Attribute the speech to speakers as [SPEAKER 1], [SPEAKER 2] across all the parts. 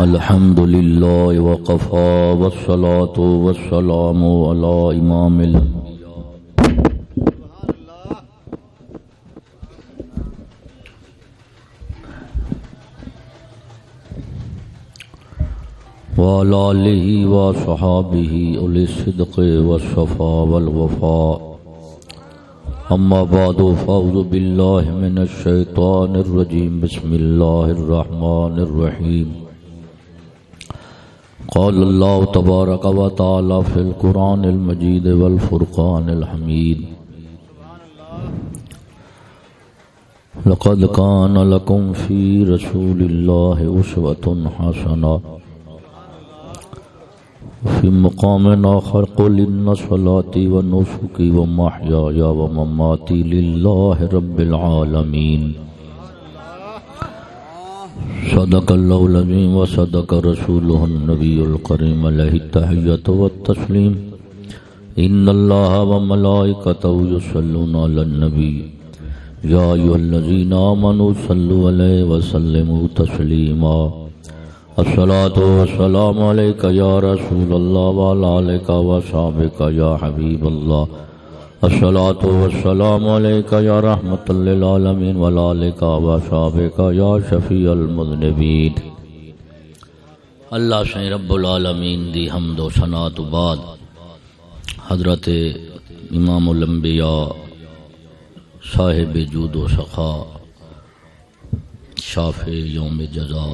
[SPEAKER 1] الحمد لله وقفا والصلاة والسلام على إمام وعلى آله وصحابه أولي الصدق والصفا والوفاء أما بعد فأعوذ بالله من الشيطان الرجيم بسم الله الرحمن الرحيم قال الله تبارك وتعالى في القرآن المجيد والفرقان الحميد لقد كان لكم في رسول الله أسوة حسنة في مقام آخر قل إن صلاتي ونسكي ومحياي ومماتي لله رب العالمين صدق الله العظيم وصدق رسوله النبي الكريم عليه التحية والتسليم إن الله وملائكته يصلون على النبي يا أيها الذين آمنوا صلوا عليه وسلموا تسليما الصلاة والسلام عليك يا رسول الله وعلى آلك وصحبك يا حبيب الله الصلاة والسلام عليك يا رحمة للعالمين ولالك وصحابك يا شفيع المذنبين. اللہ سے رب العالمین دی حمد و ثنا تو بعد حضرت امام الانبیاء صاحب جود و سخا شاف یوم جزا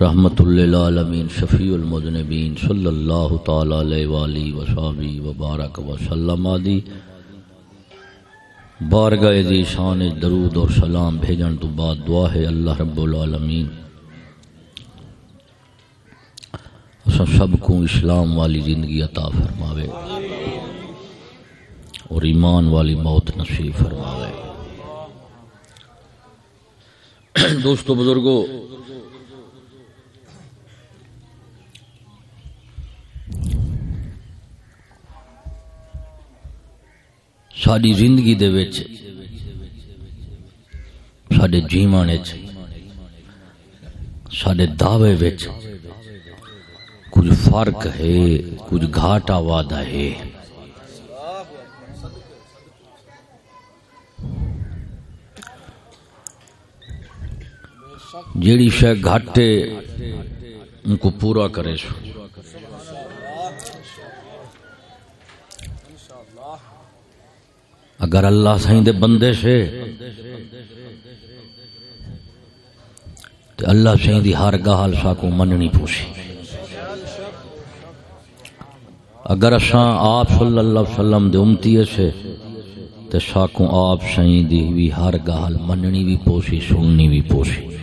[SPEAKER 1] رحمت للعالمین، شفیع المذنبین، صلی اللہ تعالی علیہ وآلہ وصحبہ وبارک وسلم آدی بارگاہ دی شان درود اور سلام بھیجن تو بعد دعا ہے اللہ رب العالمین۔ اسا سب کو اسلام والی زندگی عطا فرماوے۔ اور ایمان والی موت نصیب فرماوے۔ دوستو، بزرگو ساری زندگی دے وچ، ساڈے جیون وچ دعوے وچ کچھ فرق ہے، کچھ گھاٹا وعدہ ہے۔ جیڑی شے گھاٹے ان کو پورا کرے سو۔ اگر اللہ سائیں دے بندے سے تو اللہ سائیں دی ہر گال سا کو مننی پوسی اگر اساں آپ صلی اللہ علیہ وسلم دے امتی سے تو ساکوں آپ سائیں دی بھی ہر گال مننی بھی پوسی سننی بھی پوسی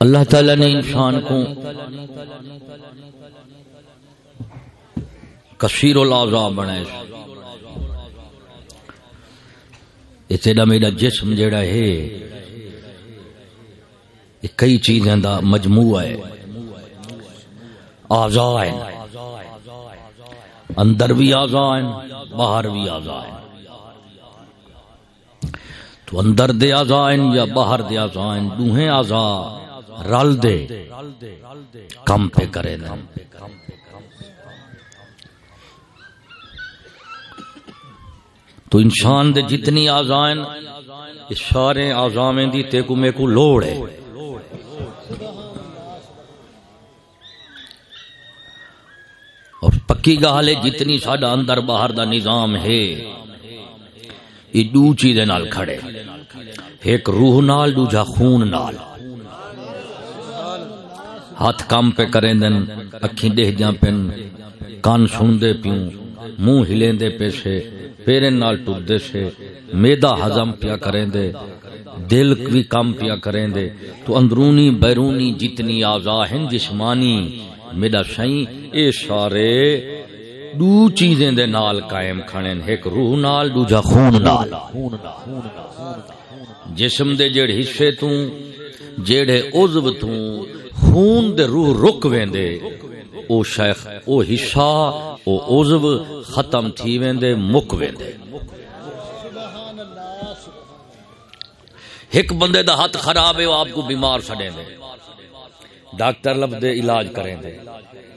[SPEAKER 1] اللہ تعالی نے انسان کو کثیر الاعضاء بنائے یہ تیرا میرا جسم جڑا ہے، یہ کئی چیزیں دا مجموعہ ہے۔ اعضاء ہیں اندر بھی اعضاء ہیں باہر بھی اعضاء ہیں تو اندر دے اعضاء ہیں یا باہر دے اعضاء ہیں دوہیں اعضاء رل دے، کم پہ کرے نا تو انسان دے جتنی آزائن سارے آزامیں دی تے کو میں کو لوڑ ہے۔ اور پکی گالے جتنی ساڈا اندر باہر دا نظام ہے، یہ دو چیزیں نال کھڑے۔ ایک روح نال، دوجا خون نال۔ ہاتھ کام پہ کریں دن اکھیں دہ جاں پن، کان سن دے پیوں منہ ہلیں دے پیسے پیرن نال ٹوٹ دے سے میدا ہضم پیا کریں دے دل بھی کام پیا کریں دے تو اندرونی بیرونی جتنی آزا ہیں جسمانی میرا شائیں اے سارے دو چیزیں دے نال قائم کھانے ایک روح نال، دوجا خون نال۔ جسم دے جڑ حصے توں جیڑے عضو توں خون دے روح رک ویندے، او شیخ، او حصہ، او عضو ختم تھی ویندے، مک ویندے۔ ایک بندے دا ہاتھ خراب ہے وہ آپ کو بیمار سڑیں دے۔ ڈاکٹر لب دے علاج کریں دے۔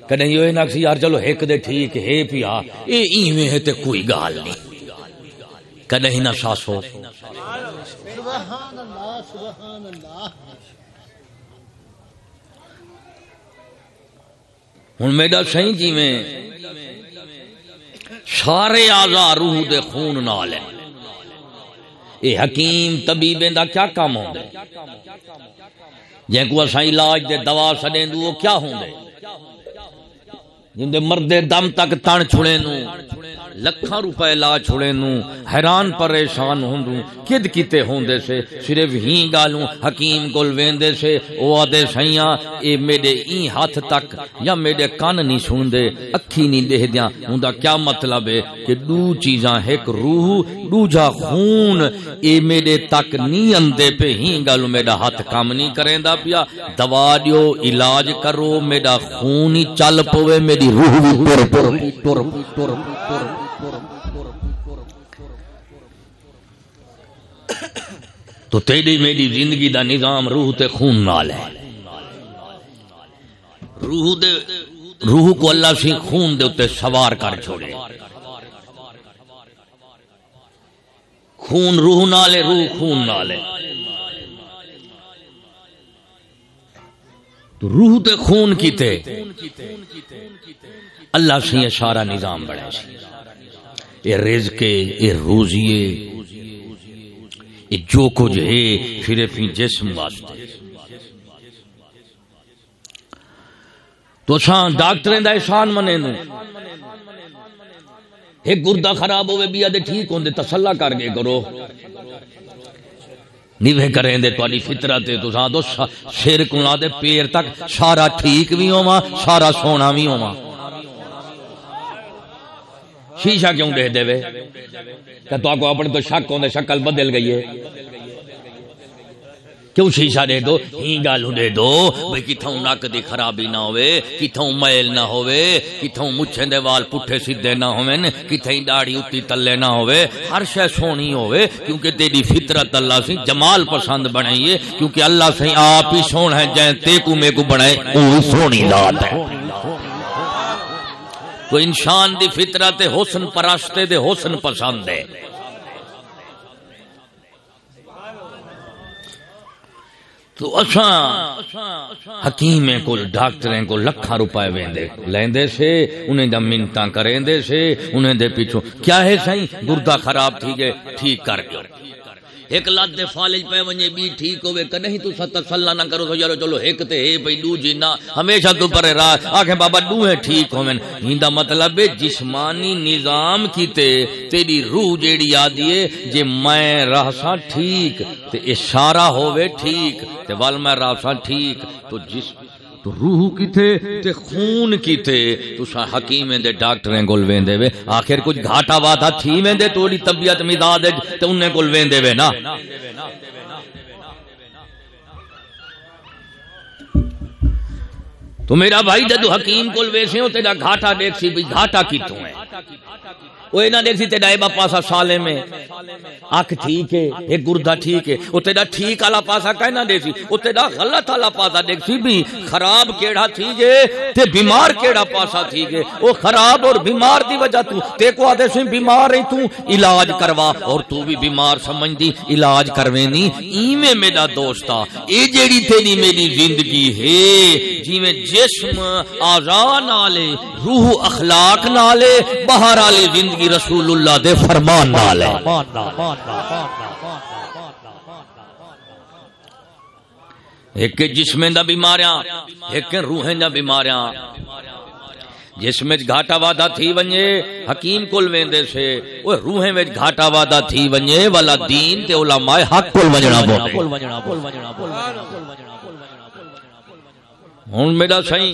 [SPEAKER 1] کدیں یہ نہ یار چلو ایک دے ٹھیک، ہے پیا اے ایویں ہے تے کوئی گال نہیں۔ کدیں نہ ساسو۔ سبحان اللہ سبحان اللہ۔ ہوں میرا سی جی میں سارے آزا روح دے خون نال ہے یہ حکیم طبیب دا کیا کام ہوں جن کو اصا علاج دے دوا سڈیں وہ کیا ہوں جن دے مردے دم تک تن چھڑے نو لکھاں روپے لا چھڑے نو حیران پریشان ہوندوں کد کیتے ہوندے سے، صرف ہی گالوں حکیم کول ویندے سے، او آدے سیاں، اے میرے این ہاتھ تک یا میرے کان نہیں سوندے، اکھی نہیں دے دیاں ہوندا کیا مطلب ہے کہ دو چیزاں، ایک روح، دوجا خون۔ اے میرے تک نہیں اندے پہ ہی گالوں، میرا ہاتھ کام نہیں کریندا پیا۔ دوا دیو، علاج کرو، میرا خون ہی چل پوے، میری روح بھی ٹر ٹر ٹر ٹر تو تیری میری زندگی دا نظام روح تے خون نال ہے۔ روح دے روح کو اللہ سی خون دے اتے سوار کر چھوڑے۔ خون روح نالے روح خون نالے تو روح تے خون کیتے؟ اللہ سی سارا نظام بڑھے سی۔ یہ رزق یہ روزیے یہ جو کچھ ہے صرف ہی جسم واسطے۔ تو سان ڈاکٹر دا احسان منے نو۔ ایک گردہ خراب ہوئے بھی آدھے ٹھیک ہوندے تسلا کر گئے کرو۔ نیوے کریں دے تو فطرت ہے تو سان دو سیر کو دے، پیر تک سارا ٹھیک بھی ہوا سارا سونا بھی ہوا شیشہ کیوں دے دے وے؟ کہ تو کو اپنے تو شک ہوندے، شکل بدل گئی ہے۔ کیوں شیشہ دے دو؟ ہی گالو دے دو۔ بھئی کتھوں نک دی خرابی نہ ہوئے کتھوں میل نہ ہوئے کتھوں مچھیں دے وال پٹھے سیدھے نہ ہوئے کتھیں داڑھی اتی تلے نہ ہوئے ہر شے سونی ہوئے کیونکہ تیری فطرت اللہ سے جمال پسند بنائیے کیونکہ اللہ سے آپ ہی سون ہے جائیں تے کو میں کو بنائے وہ سونی ذات ہے۔ تو انسان دی فطرت حسن پراستے دے حسن پسند ہے۔ تو اساں حکیم کو ڈاکٹریں کو لکھاں روپے ویندے، لیندے سے، انہیں دا منتاں کریندے سے، انہیں دے پیچھو کیا ہے سائیں؟ گردہ خراب تھی گئے، ٹھیک کر گئے۔ ایک لات دے فالج پہ ونجے، بھی ٹھیک ہوئے، کہ نہیں تو ست تسلا نہ کرو تو یارو چلو، ایک تے ہے بھئی دو جی نہ ہمیشہ تو پر رات آکھیں بابا دو ہے ٹھیک ہوئے ہیندا مطلب ہے جسمانی نظام کیتے تیری روح جیڑی آدھی ہے، جے میں رہسا ٹھیک، تے اشارہ ہوئے ٹھیک، تے وال میں رہسا ٹھیک، تو جسم تو روح کی تھے، تے خون کی تھے۔ تو سا حکیم دے ڈاکٹریں گل ویندے وے۔ آخر کچھ گھاٹا واتا تھی ویندے توڑی طبیعت مداد تے انہیں گل ویندے وے نا۔ تو میرا بھائی جدو حکیم کل ویسے ہو، تیرا گھاٹا دیکھ سی بھی گھاٹا کی تو ہے۔ وہ نہ دیکھ سی تیرا ایبا پاسا سالے میں اک ٹھیک ہے ایک گردہ ٹھیک ہے۔ وہ تیرا ٹھیک والا پاسا کہنا دیکھ سی۔ وہ تیرا غلط والا پاسا دیکھ سی بھی۔ خراب کیڑا تھی گے تے بیمار کیڑا پاسا تھی گے۔ وہ خراب اور بیمار دی وجہ تو تے کو آدھے سی بیمار رہی تو علاج کروا۔ اور تو بھی بیمار سمجھ دی، علاج کروینی ایمیں میرا دوستا اے جیڑی تیری میری زندگی ہے جی میں جسم آزان نالے، روح اخلاق نالے، بہار آلے زندگی جی کی رسول اللہ دے فرمان نال ہے۔ ایک جسم دا بیماریاں، ایک روح دا بیماریاں۔ جس میں گھاٹا وادا تھی ونجے، حکیم کل ویندے سے وہ روحیں میں گھاٹا وادا تھی ونجے، والا دین تے علماء حق کل ونجنا بول ہوں میرا سائیں۔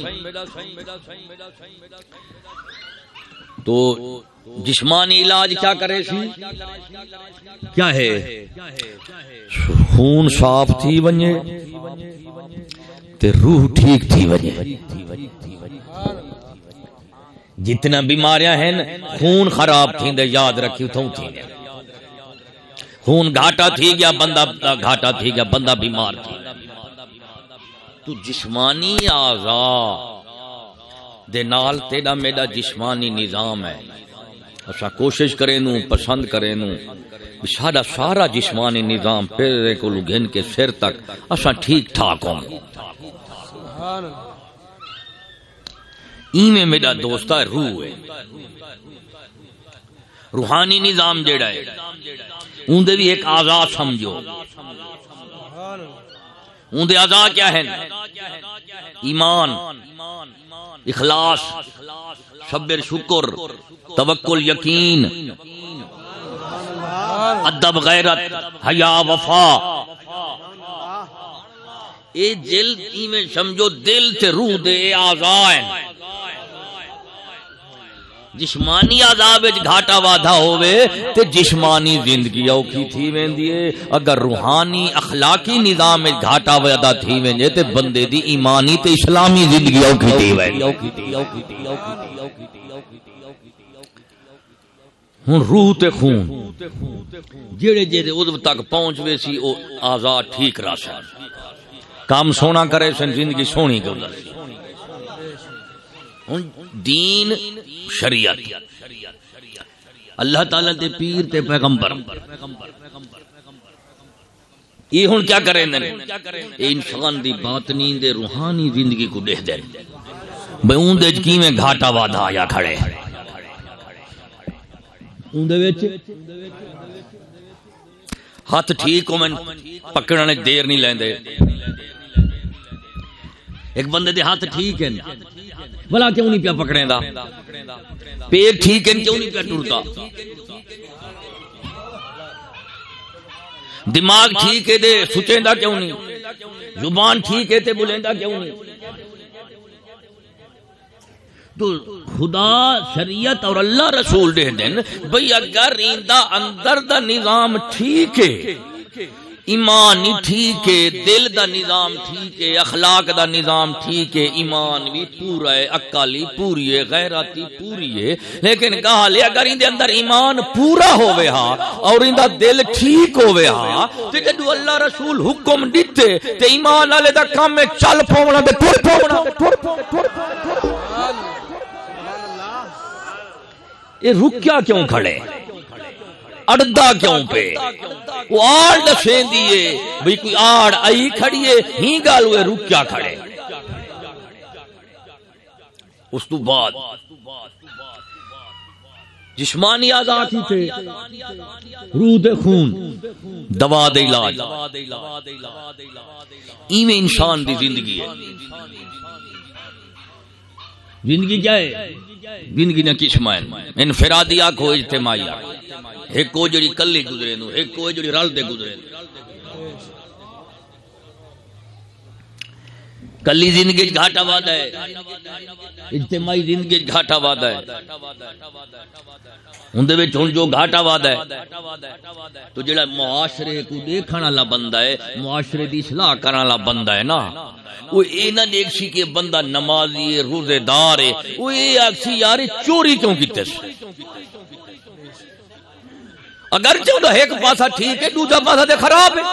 [SPEAKER 1] تو جسمانی علاج کیا کرے سی؟ کیا ہے؟ خون صاف تھی ونجے تے روح ٹھیک تھی ونجے۔ جتنا بیماریاں ہیں خون خراب تھی دے یاد رکھی تھوں تھی خون گھاٹا تھی گیا، بندہ گھاٹا تھی گیا، بندہ بیمار تھی۔ تو جسمانی آزاد دے نال تیرا میرا جسمانی نظام ہے۔ اچھا کوشش کریں نو پسند کریں نو سارا سارا جسمانی نظام پھر کو گھن کے سر تک اچھا ٹھیک ٹھاک ہوں۔ ایویں میرا دوست ہے، روح ہے۔ روحانی نظام جیڑا ہے اندے بھی ایک آزاد سمجھو۔ اندے آزاد کیا ہے ایمان۔ اخلاص شبر شکر، توکل، یقین، ادب، غیرت، حیا، وفا۔ اے دل میں سمجھو، دل تے روح دے آزائن۔ جسمانی عذاب وچ گھاٹا وادھا ہوئے تے جسمانی زندگی اوکھی تھی ویندی ہے۔ اگر روحانی اخلاقی نظام وچ گھاٹا وادھا تھی ویندے تے بندے دی ایمانی تے اسلامی زندگی اوکھی تھی ویندی ہن روح تے خون جڑے جڑے ادو تک پہنچ وے سی، او آزاد ٹھیک راشا کام سونا کرے سن، زندگی سونی گزر۔ دین شریعت۔ اللہ تعالی دے پیر تے پیغمبر۔ یہ ہن کیا کریں نے اے انسان دی باطنی، دے روحانی زندگی کو دیکھ دے۔ بھئی اون دے کیویں گھاٹا وادا آیا کھڑے؟ اون دے وچ؟ ہاتھ ٹھیک ہومن پکڑنے دیر نہیں لیندے۔ ایک بندے دے ہاتھ ٹھیک ہیں۔ بلا کیوں نہیں پیا پکڑے دا پیٹ ٹھیک ہے کیوں نہیں پیا ٹرتا؟ دماغ ٹھیک ہے دے سچیں دا کیوں نہیں؟ زبان ٹھیک ہے تے بولیں دا کیوں نہیں؟ تو خدا، شریعت اور اللہ رسول دے دن، بھئی اگر ایندہ اندر دا نظام ٹھیک ہے ایمان ہی ٹھیک ہے، دل دا نظام ٹھیک ہے، اخلاق دا نظام ٹھیک ہے، ایمان بھی پورا ہے اکالی پوری ہے، غیراتی پوری ہے۔ لیکن کہا لے اگر ان دے اندر ایمان پورا ہوئے ہا اور ان دا دل ٹھیک ہوئے ہا، تے جدو اللہ رسول حکم دیتے، تے ایمان والے دا کام میں چل پونا تے ٹر پونا یہ رکیا کیوں کھڑے؟ اڑدا کیوں پہ وہ آڑ دسیں دیئے بھئی کوئی آڑ آئی کھڑیے ہی گال ہوئے رکیا کھڑے۔ اس تو بعد جسمانی آزادی تھے۔ روح دے خون، دوا دے علاج۔ ایویں انسان دی زندگی ہے۔ زندگی کیا ہے؟ زندگی نہ قسم ہے انفرادی آنکھو اجتماعی ایک کو جڑی کلی گزرے نو، ایک کو جڑی رل دے گزرے نو۔ کلی زندگی گھاٹا وعدہ ہے۔ اجتماعی زندگی گھاٹا وعدہ ہے۔ ہن دے جو گھاٹا وعدہ ہے، تو جڑا معاشرے کو دیکھن والا بندہ ہے، معاشرے دی اصلاح کرن والا بندہ ہے نا۔ وہ اے نہ دیکھ سی کہ بندہ نمازی ہے روزے دار ہے۔ وہ اے آکسی یار چوری کیوں کیتے اگر چاہتا ایک پاسا ٹھیک ہے دوسرا پاسا تے خراب ہے۔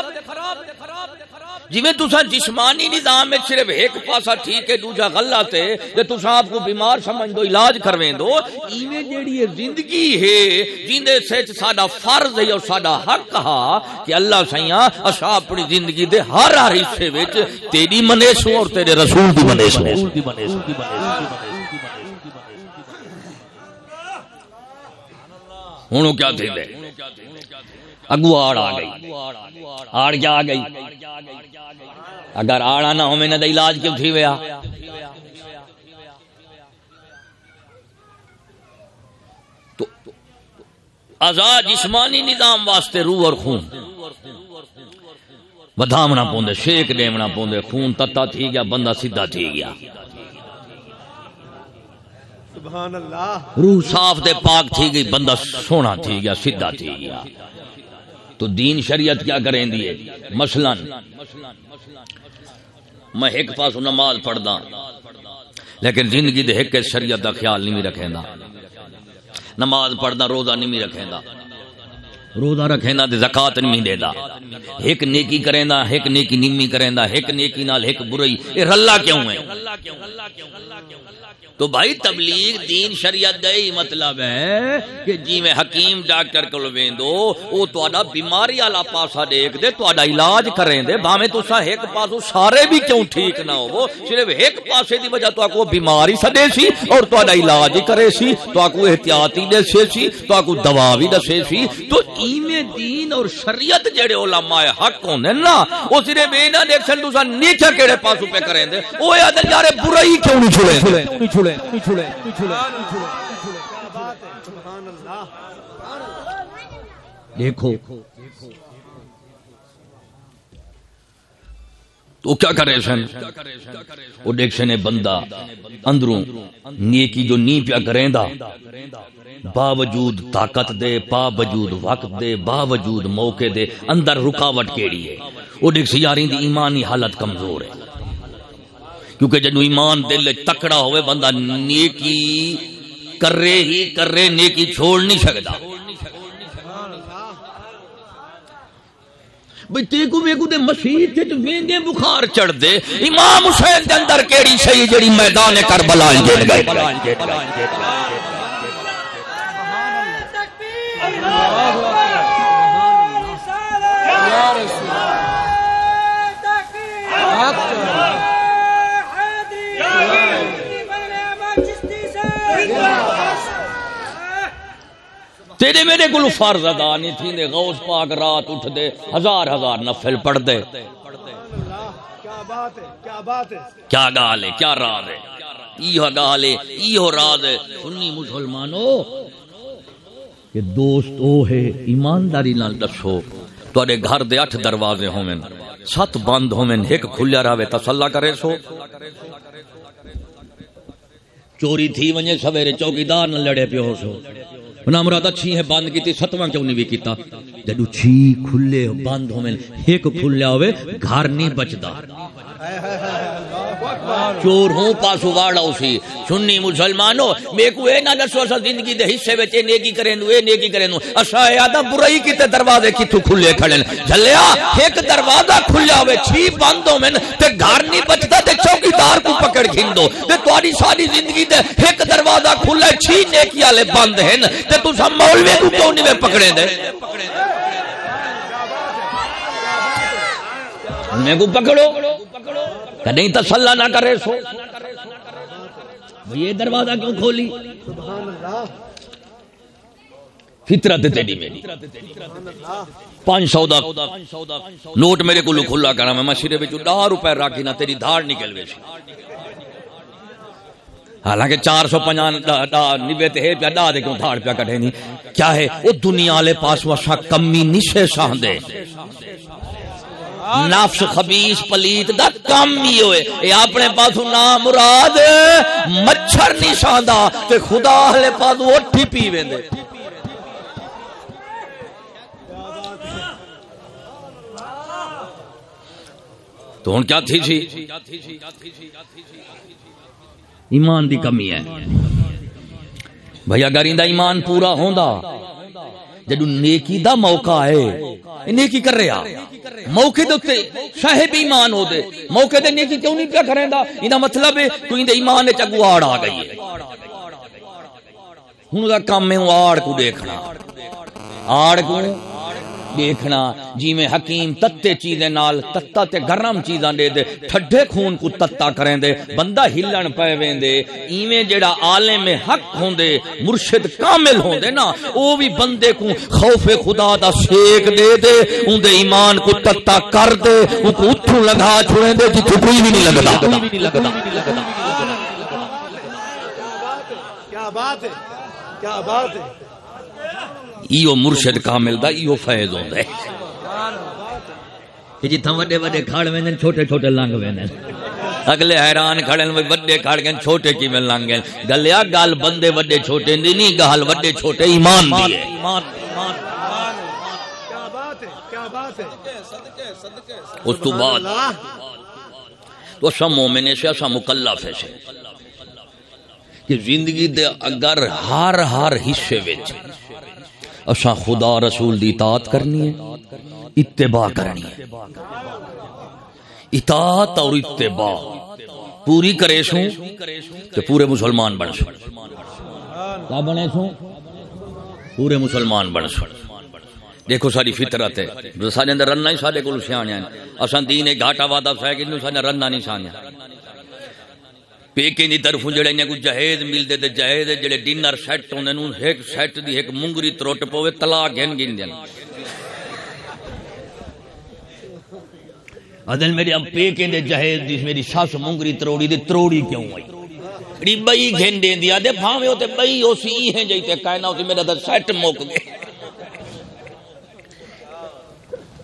[SPEAKER 1] جی میں تسا جسمانی نظام میں صرف ایک پاسا ٹھیک ہے دوسرا غلط ہے تے تسا آپ کو بیمار سمجھ دو، علاج کرویں دو، ایویں جیڑی زندگی ہے، جیندے سچ ساڈا فرض ہے اور ساڈا حق ہا کہ اللہ سیاں اسا اپنی زندگی دے ہر ہر حصے وچ تیری منیسو اور تیرے رسول دی منیسو ہوں۔ کیا تھی دے اگو آڑ آ گئی۔ آڑ کیا آ گئی۔ اگر آڑا نہ ہو میں نہ علاج کیوں تھی ویا؟ تو آزاد جسمانی نظام واسطے روح اور خون۔ بدامنا پوندے شیک دیمنا پوندے خون تتا تھی گیا بندہ سیدھا تھی گیا۔ روح صاف دے پاک تھی گئی بندہ سونا تھی گیا سیدھا تھی گیا۔ تو دین شریعت کیا کریں دیے مثلا میں ایک پاس نماز پڑھدا، لیکن زندگی دے ایک شریعت دا خیال نہیں رکھیں دا نماز پڑھنا روزہ نہیں رکھیں دا روزہ رکھیں دا تے زکات نہیں دے دا ایک نیکی کریں دا ایک نیکی نیمی کریں دا ایک نیکی نال ایک برائی، اے رلا کیوں ہے؟ تو بھائی تبلیغ دین شریعت دے ہی مطلب ہے کہ جی میں حکیم ڈاکٹر کو ویندو، او تہاڈا بیماری والا پاسا دیکھ دے تہاڈا علاج کریں دے، بھاویں تساں ایک پاسو سارے بھی کیوں ٹھیک نہ ہو صرف ایک پاسے دی وجہ تو کو بیماری سدے سی اور تہاڈا علاج کرے سی تو کو احتیاطی دسے سی تو کو دوا بھی دسے سی۔ تو ایویں دین اور شریعت جڑے علماء حق ہوندے نا، او صرف اے نہ دیکھن تساں نیچے کیڑے پاسو پہ کریں دے۔ او ادھر یارے برائی کیوں نہیں چھڑے دیکھو۔ تو کیا کرے سن؟ وہ دیکھ سنے بندہ۔ اندروں نیکی جو نی پیا کریں دا باوجود طاقت دے، باوجود وقت دے، باوجود موقع دے، اندر رکاوٹ کیڑی ہے۔ وہ دیکھ سی یاری دی ایمانی حالت کمزور ہے۔ کیونکہ جنو ایمان دل تکڑا ہوئے بندہ نیکی کرے ہی کرے، نیکی چھوڑ نہیں سکتا۔ بھئی تیکو میکو دے مسیح تے تو ویندے بخار چڑھ دے۔ امام حسین دے اندر کیڑی صحیح جڑی میدان کربلا جیت گئے تیرے میرے کو فرض ادا نہیں تھی دے غوث پاک رات اٹھ دے ہزار ہزار نفل پڑھ دے کیا گال ہے کیا راز ہے؟ یہ گال ہے یہ راز ہے۔ سنی مسلمانوں کہ دوست او ہے ایمانداری نال دسو۔ تواڈے گھر دے اٹھ دروازے ہوویں سات بند ہوویں ایک کھلیا رہے تسلا کرے سو۔ چوری تھی ونجے سویرے چوکیدار نہ لڑے پیو سو۔ نہ مراد اچھی ہے، بند کیتی، ستواں کیوں نہیں بھی کیتا؟ جدو چھی کھلے، بند ہوویں، ایک کھلیا ہوے گھر نہیں بچدا۔ چور ہوں پاسو واڑا اسی۔ سنی مسلمانوں میں کو اے نہ دسو اسا زندگی دے حصے وچ نیکی کرے نو، اے نیکی کرے نو۔ اسا اے آدم برائی کیتے دروازے کیتھوں کھلے کھڑے جھلیا، ایک دروازہ کھلیا ہوے چھی بند ہوویں تے گھر نہیں بچدا تے چوکیدار کو پکڑ کھندو تے تواڈی ساری زندگی دے ایک دروازہ کھلا چھی نیکی والے بند ہیں۔ تے تساں مولوی کو کیوں نہیں پکڑے دے؟ میں کو پکڑو۔ نہیں تسلا نہ کرے سو۔ یہ دروازہ کیوں کھولی؟ فطرت تیری میری۔ پانچ سو دا نوٹ میرے کو کھلا کرا میں مشیرے بچ ڈا روپے راکی نہ تیری دھاڑ نکل ویسی۔ حالانکہ چار سو پنجان تے پیا ڈا دے کیوں دھاڑ پیا کٹے نہیں کیا ہے؟ وہ دنیا والے پاس وشا کمی نشے ساندے نفس خبیث پلیت دا کم ہی ہوئے۔ اے اپنے پاس نام مراد مچھر نہیں ساندا تے خدا ہلے پاس اٹھی پی ویندے تو ہن کیا تھی سی ایمان دی کمی ہے۔ بھئی اگر ایندا ایمان پورا ہوندا۔ جدو نیکی دا موقع ہے نیکی کر رہا موقع دے صاحب ایمان ہو دے۔ موقع دے نیکی کیوں نہیں پیا کریں دا؟ انہا مطلب ہے، تو اندے ایمان نے چگو آڑ آ گئی ہے۔ ہوں دا کام میں آڑ کو دیکھنا۔ آڑ کو دیکھنا جی میں حکیم تتے چیزیں نال، تتا تے گرم چیزاں دے دے، ٹھڈے خون کو تتا کریں دے، بندہ ہلن پے ویندے ایویں جیڑا عالم حق ہوندے مرشد کامل ہوندے نا، او بھی بندے کو خوف خدا دا سیک دے دے، اون دے ایمان کو تتا کر دے او کو اٹھوں لگا چھوڑیں دے، جتھوں کوئی بھی نہیں لگدا
[SPEAKER 2] کیا بات ہے، کیا بات ہے۔
[SPEAKER 1] ایو مرشد کامل دا ایو فیض ہوندا ہے۔ جتھاں وڈے وڈے کھڑ ویندن چھوٹے چھوٹے لنگ ویندن اگلے حیران کھڑن وے وڈے کھڑ گئے چھوٹے کیویں لنگ گئے گلیا گل بندے وڈے چھوٹے دی نہیں گل وڈے چھوٹے ایمان دی ہے۔
[SPEAKER 2] کیا بات ہے
[SPEAKER 1] اس تو بعد تو سب مومن سے سب مکلف ہے سے کہ زندگی دے اگر ہر ہر حصے وچ اساں خدا رسول دی اطاعت کرنی ہے، اتباع کرنی ہے۔ اطاعت اور اتباع، پوری کرے سوں تے پورے مسلمان بن سوں۔ کیا بنے سوں؟ پورے مسلمان بن سوں۔ دیکھو ساری فطرت ہے۔ سارے اندر رننا ہی سارے کول سیاںیاں اساں دین گھاٹا وادا ہے کہ سارے رننا نہیں سیاںیاں پیکے دی طرف جڑے نے کو جہیز ملدے تے جہیز جڑے ڈنر سیٹ ہوندے نوں ایک سیٹ دی ایک مونگری تروٹ پوے، طلاق گن گن دین ادل میرے اب پیکے دے جہیز دی، میری ساس مونگری تروڑی دی تروڑی کیوں ہوئی ری بئی گھن دین دیا دے، بھاوے ہوتے بئی ہو سی ہیں جیتے کہنا ہوتے میرا دا سیٹ موک گئے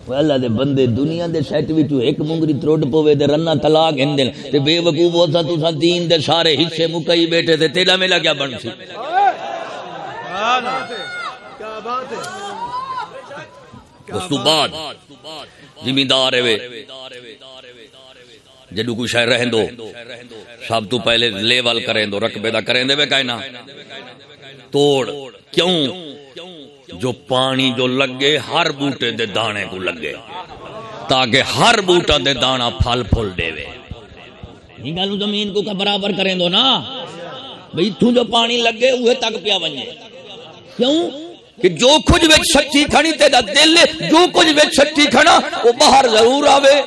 [SPEAKER 1] اللہ دے بندے دنیا دے سیٹ وچ ایک مونگری تروڑ پوے تے رنا طلاق ہندن تے بے وقوف ہوتا تو دین دے سارے حصے مکئی بیٹھے تے تیرا میلا کیا بن سی
[SPEAKER 2] کیا بات ہے
[SPEAKER 1] اس تو بعد زمیندار ہے جدو کوئی شہر رہن دو سب تو پہلے لیول کریں دو رقبے دا کریں دے بے کائنا توڑ کیوں جو پانی جو لگے، ہر بوٹے دے دانے کو لگے۔ تاکہ ہر بوٹا دے دانا پھل پھل دے وے یہ گالو زمین کو کا برابر کریں دو نا؟ بھئی تو جو پانی لگے اوہ تک پیا ونجے۔ کیوں؟ کہ جو کچھ وچ سچی کھڑی تے دا دل جو کچھ وچ سچی کھڑا، وہ باہر ضرور آوے۔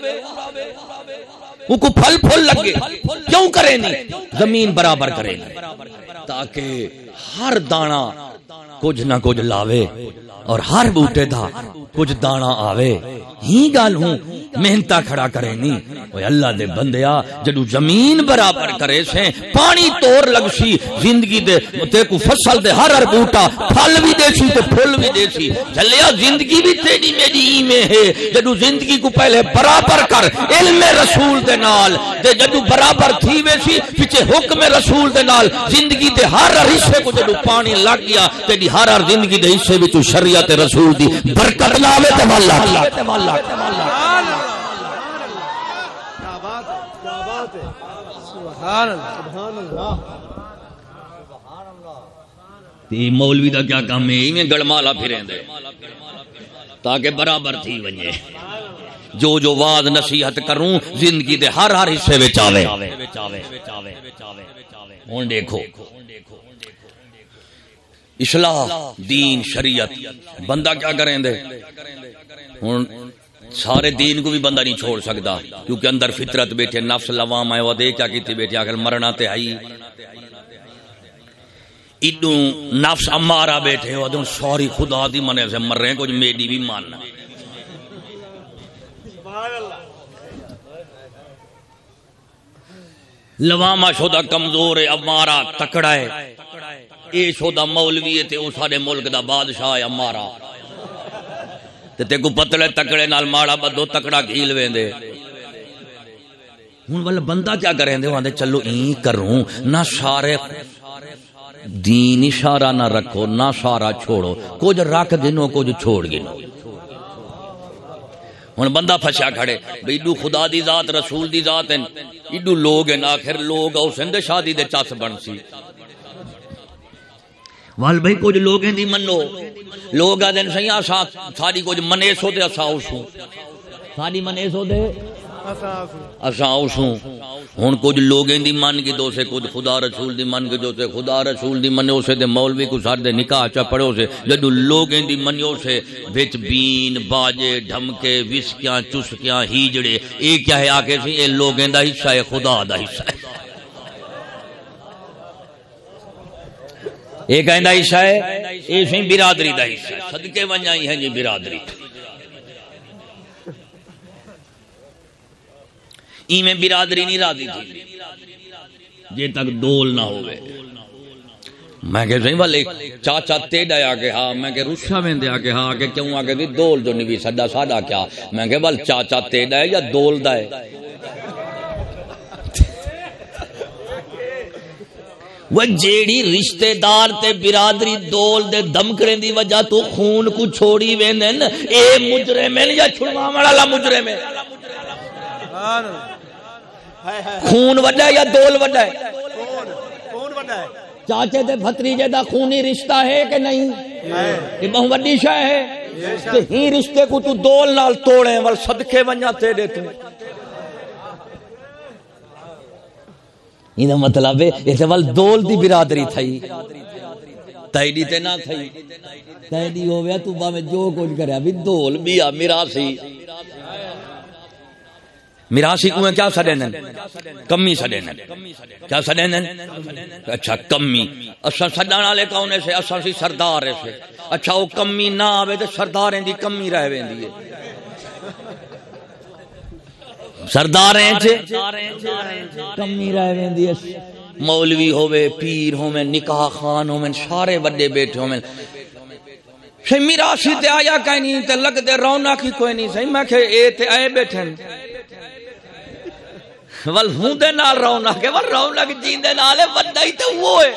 [SPEAKER 1] وہ کو پھل پھل لگے۔ کیوں کرے نہیں؟ زمین برابر کرے نہیں۔ تاکہ ہر دانا کچھ نہ کچھ لاوے اور ہر بوٹے دا کچھ دانا آوے۔ ہی گال ہوں محنتا کھڑا کرے نہیں اوے اللہ دے بندیا جدو زمین برابر کرے سے، پانی توڑ لگ سی، زندگی دے تے کو فصل دے ہر ہر بوٹا، پھل بھی دے سی تے پھل بھی دے سی۔ چلیا زندگی بھی تیری میری ای میں ہے۔ جدو زندگی کو پہلے برابر کر علم رسول دے نال، تے جدو برابر تھی وے سی، پیچھے حکم رسول دے نال، زندگی دے ہر ہر حصے کو جدو پانی لگ گیا، تیری ہر ہر زندگی دے حصے وچ شریعت رسول دی برکت لاوے تے مولا
[SPEAKER 2] کیا بات ہے کیا بات ہے. سبحان اللہ. سبحان اللہ.
[SPEAKER 1] تی مولوی دا کیا کام ہے؟ ایویں گڑمالا پھریں دے تاکہ برابر تھی ونجے. جو جو واز نصیحت کروں زندگی دے ہر ہر حصے وچ آوے. ہن دیکھو. اصلاح دین شریعت. بندہ کیا کریں دے ہن سارے دین کو بھی بندہ نہیں چھوڑ سکتا، کیونکہ اندر فطرت بیٹھے، نفس لوام ہے وہ دے کیا کیتی بیٹھے، آخر مرنا تے ہائی ایڈو نفس امارا بیٹھے ہو دن سوری خدا دی منے سے مر رہے ہیں کچھ میری بھی ماننا لواما شدہ کمزور ہے، امارا تکڑا ہے۔ اے شدہ مولوی ہے تے او سارے ملک دا بادشاہ ہے، امارا۔ تے تے کو پتلے تکڑے نال ماڑا بدو تکڑا گھیل ویندے۔ ہن ول بندہ کیا کریں دے واندے چلو این کروں، نہ سارے دین اشارہ نہ رکھو، نہ سارا چھوڑو۔ کچھ رکھ گنو، کچھ چھوڑ گنو۔ ہن بندہ پھسیا کھڑے، بھئی ایڈو خدا دی ذات، رسول دی ذات ہیں۔ ایڈو لوگ ہیں آخر لوگ او سند شادی دے چس بن سی۔ وال بھئی کچھ لوگ ہیں دی منو۔ لوگ آدھن سہی آسا ساری کچھ منیسو دے اسا اوسوں ساری منیسو دے اسا اوسوں ہن کچھ لوگ دی من کی دو سے کچھ خدا رسول دی من کے، جو سے خدا رسول دی منو سے دے مولوی کو سار دے نکاح چا پڑھو سے۔ جدو لوگ دی منو سے، وچ بین، باجے، ڈھمکے، وسکیاں، چسکیاں، ہیجڑے۔ اے کیا ہے آکے سی؟ اے لوگ دا حصہ ہے خدا دا حصہ ہے۔ اے کہندا حصہ ہے اے سی برادری دا حصہ ہے۔ صدقے ونجائی ہیں جی برادری۔ ای میں برادری نہیں راضی تھی۔ جے تک دول نہ ہوئے۔ میں کہ سہی والے چاچا تیڈا آ کے ہاں میں کہ رشا ویندے آ کے ہاں کہ کیوں آ کے دی دول جو نہیں سڈا ساڈا کیا۔ میں کہ ول چاچا تیڈا ہے یا دول دا ہے۔ وہ جیڑی رشتہ دار تے برادری دول دے دمکڑے دی وجہ تو خون کو چھوڑی ویندن اے مجرم ہے یا چھڑواون والا مجرم ہے خون وڈا ہے یا دول وڈا ہے؟ چاچے دے بھتریجے دا خونی رشتہ ہے کہ نہیں؟ یہ بہت وڈی شے ہے؟ کہ ہی رشتے کو تو دول نال توڑے ول صدقے ونجا تیرے تو۔ یہ مطلب ہے یہ تے دول دی برادری تھئی۔ تیڈی تے نہ تھئی۔ تیڈی ہویا تو با میں جو کچھ کریا، بھی دول بھی آ، میراثی۔ میراثی کو کیا سڈین کمی سڈین کیا سڈین اچھا کمی۔ اچھا سڈن والے کون سے؟ اچھا سی سردار سے۔ اچھا وہ کمی نہ آوے تو سردار دی کمی رہ ویندی ہے۔ سردار کمی رہ ویندی مولوی ہوے پیر ہوے نکاح خان ہوے سارے بڑے بیٹھے ہوے سی میراثی تے آیا کہیں نہیں تے لگ دے رونق ہی کوئی نہیں۔ سی میں کہ اے تے آئے بیٹھے ول ہوں دے نال رونق ہے ول رونق جیندے نال ہے وڈا ہی تے وہ ہے۔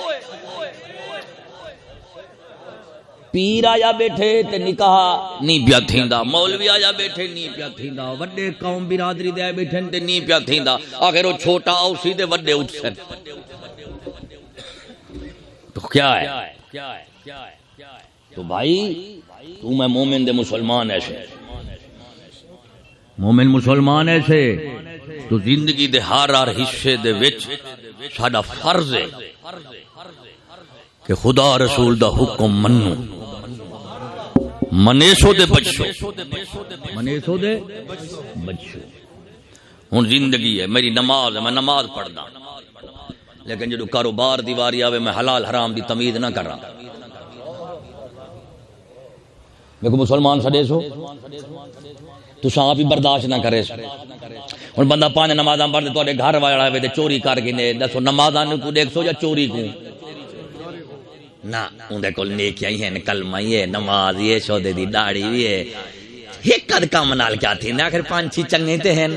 [SPEAKER 1] پیر آیا بیٹھے تے نکاح نہیں پیا تھیندا، مولوی آیا بیٹھے نہیں پیا تھیندا، وڈے قوم برادری دے بیٹھے تے نہیں پیا تھیندا۔ آخر وہ چھوٹا اوسی دے وڈے اٹھسن تو کیا ہے؟ تو بھائی، تو میں مومن دے مسلمان ایسے۔ مومن مسلمان ایسے، تو زندگی دے ہر ہر حصے دے وچ ساڈا فرض ہے کہ خدا رسول دا حکم منو۔ منیسو دے بچو۔ منیسو دے بچو۔ ہن زندگی ہے میری نماز ہے میں نماز پڑھدا۔ لیکن جدو کاروبار دی واری آوے میں حلال حرام دی تمیز نہ کر رہا میں کو مسلمان سڈے سو۔ تو آپ ہی برداشت نہ کرے ہوں بندہ پانچ نماز پڑھتے تے گھر والا ہوئے تو چوری کر کے دسو نماز کو دیکھ سو یا چوری کو نہ اندر کول نیکیاں ہی ہیں کلمہ ہی ہے نماز یہ شودے دی داڑھی بھی ہے ایک قد کام نال کیا تھی نہ آخر پانچ چھ چنگے تے ہیں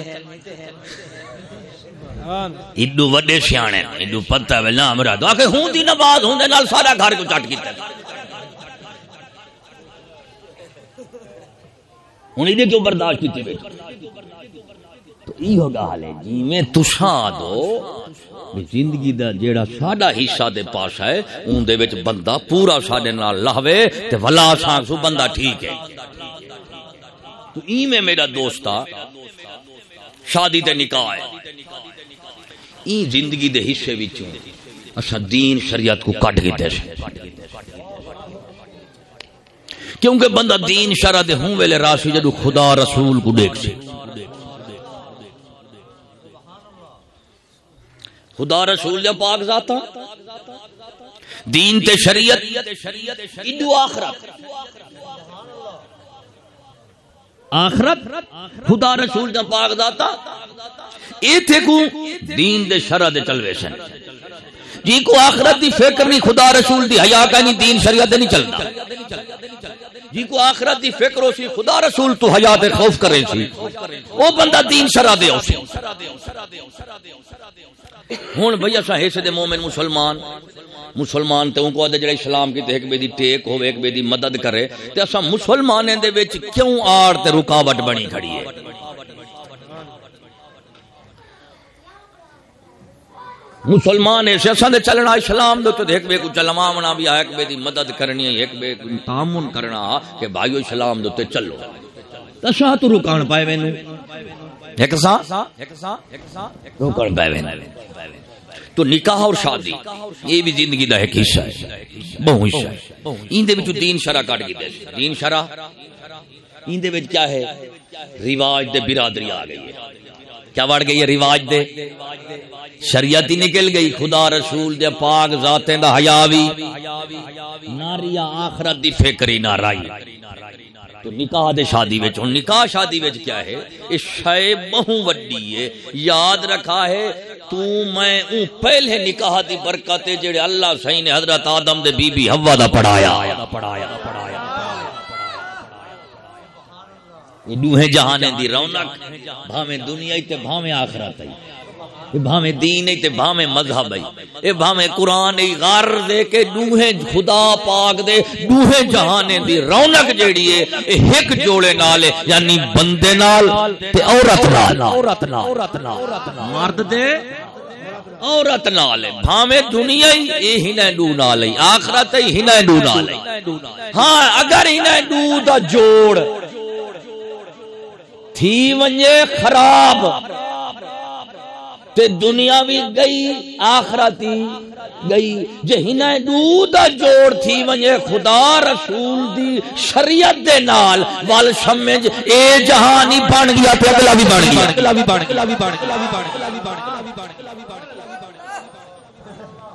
[SPEAKER 1] ایڈو وڈے سیانے ایڈو پتہ ہے نہ مراد آخر ہوں دی نماز ہوں دے نال سارا گھر کو چٹ کیتا ہوں یہ کیوں برداشت کیتے کی تو یہ ہوگا حال ہے جی میں تساں دو زندگی دا جیڑا ساڈا حصہ دے پاس ہے، اون دے وچ بندہ پورا ساڈے نال لاوے تے ولا سان سو بندہ ٹھیک ہے۔ تو ای میں میرا دوستا شادی تے نکاح ہے۔ ای زندگی دے حصے وچوں اسا دین شریعت کو کٹ کے دے کیونکہ بندہ دین شرع دے ہوں ویلے راسی جدو خدا رسول کو دیکھ سے خدا رسول جب پاک ذاتا دین تے شریعت ادو آخرت۔ آخرت خدا رسول جب پاک ذاتا اے تھے کو دین دے شرع دے چلوے سن۔ جی کو آخرت دی فکر نہیں، خدا رسول دی حیا کا نہیں، دین شریعت دے نہیں چلتا جی کو آخرت دی فکر ہو سی خدا رسول تو حیات خوف کرے سی جی۔ او بندہ دین شرع دے ہو سی ہن بھئی اسا حصے دے مومن مسلمان مسلمان تے ان کو جڑا اسلام کی تے ایک بے دی ٹیک ہوے ایک بے دی مدد کرے۔ تے اسا مسلمانیں دے وچ کیوں آڑ تے رکاوٹ بنی کھڑی ہے؟ مسلمان ایسے اساں دے چلنا اسلام دے تے ایک بے کو چلواونا بھی ایک بے دی مدد کرنی ہے، ایک بے کو تعاون کرنا کہ بھائیو اسلام دے تے چلو۔ تسا تو رکان پائے وینو ایک سا رکان پائے وینو تو نکاح اور شادی، یہ بھی زندگی دا ایک حصہ ہے۔ بہو حصہ ہے۔ این دے وچ دین شرع کٹ گئی دین شرع؟ این دے وچ کیا ہے؟ رواج دے برادری آ گئی ہے۔ کیا بڑھ گئی ہے رواج دے؟ شریعت ہی نکل گئی، خدا رسول دے پاک ذاتیں دا حیا وی نہ ریا آخرت دی فکر ہی نہ رائی۔ تو نکاح دے شادی وچ، ہن نکاح شادی وچ کیا ہے؟ اے شے بہو وڈی ہے، یاد رکھا ہے، تو میں اون پہلے نکاح دی برکت جڑے اللہ سہی نے حضرت آدم دے بی بی حوا دا پڑھایا پڑھایا پڑھایا۔ یہ دوہیں جہانے دی رونق، بھاویں دنیا تے بھاویں آخرت ہے یہ بھاویں دین ہے تے بھاویں مذہب ہے یہ بھاویں قرآن ہے غار دے کے دوہیں خدا پاک دے، دوہیں جہانے دی رونق جیڑی ہے یہ ایک جوڑے نال یعنی بندے نال تے عورت نال۔ عورت نال۔ مرد دے، عورت نال۔ ہے بھاویں دنیا ہی اے ہنے ڈو نال ہے آخرت ہی ہنے ڈو نال ہاں اگر ہنے ڈو دا جوڑ تھی ونجے خراب تے دنیا بھی گئی آخرتی گئی۔ جے ہنہ دو دا جوڑ تھی ونجے خدا رسول دی شریعت دے نال۔ وال سمجھ اے جہانی بن گیا تے اگلا بھی بن گیا۔ اگلا بھی بن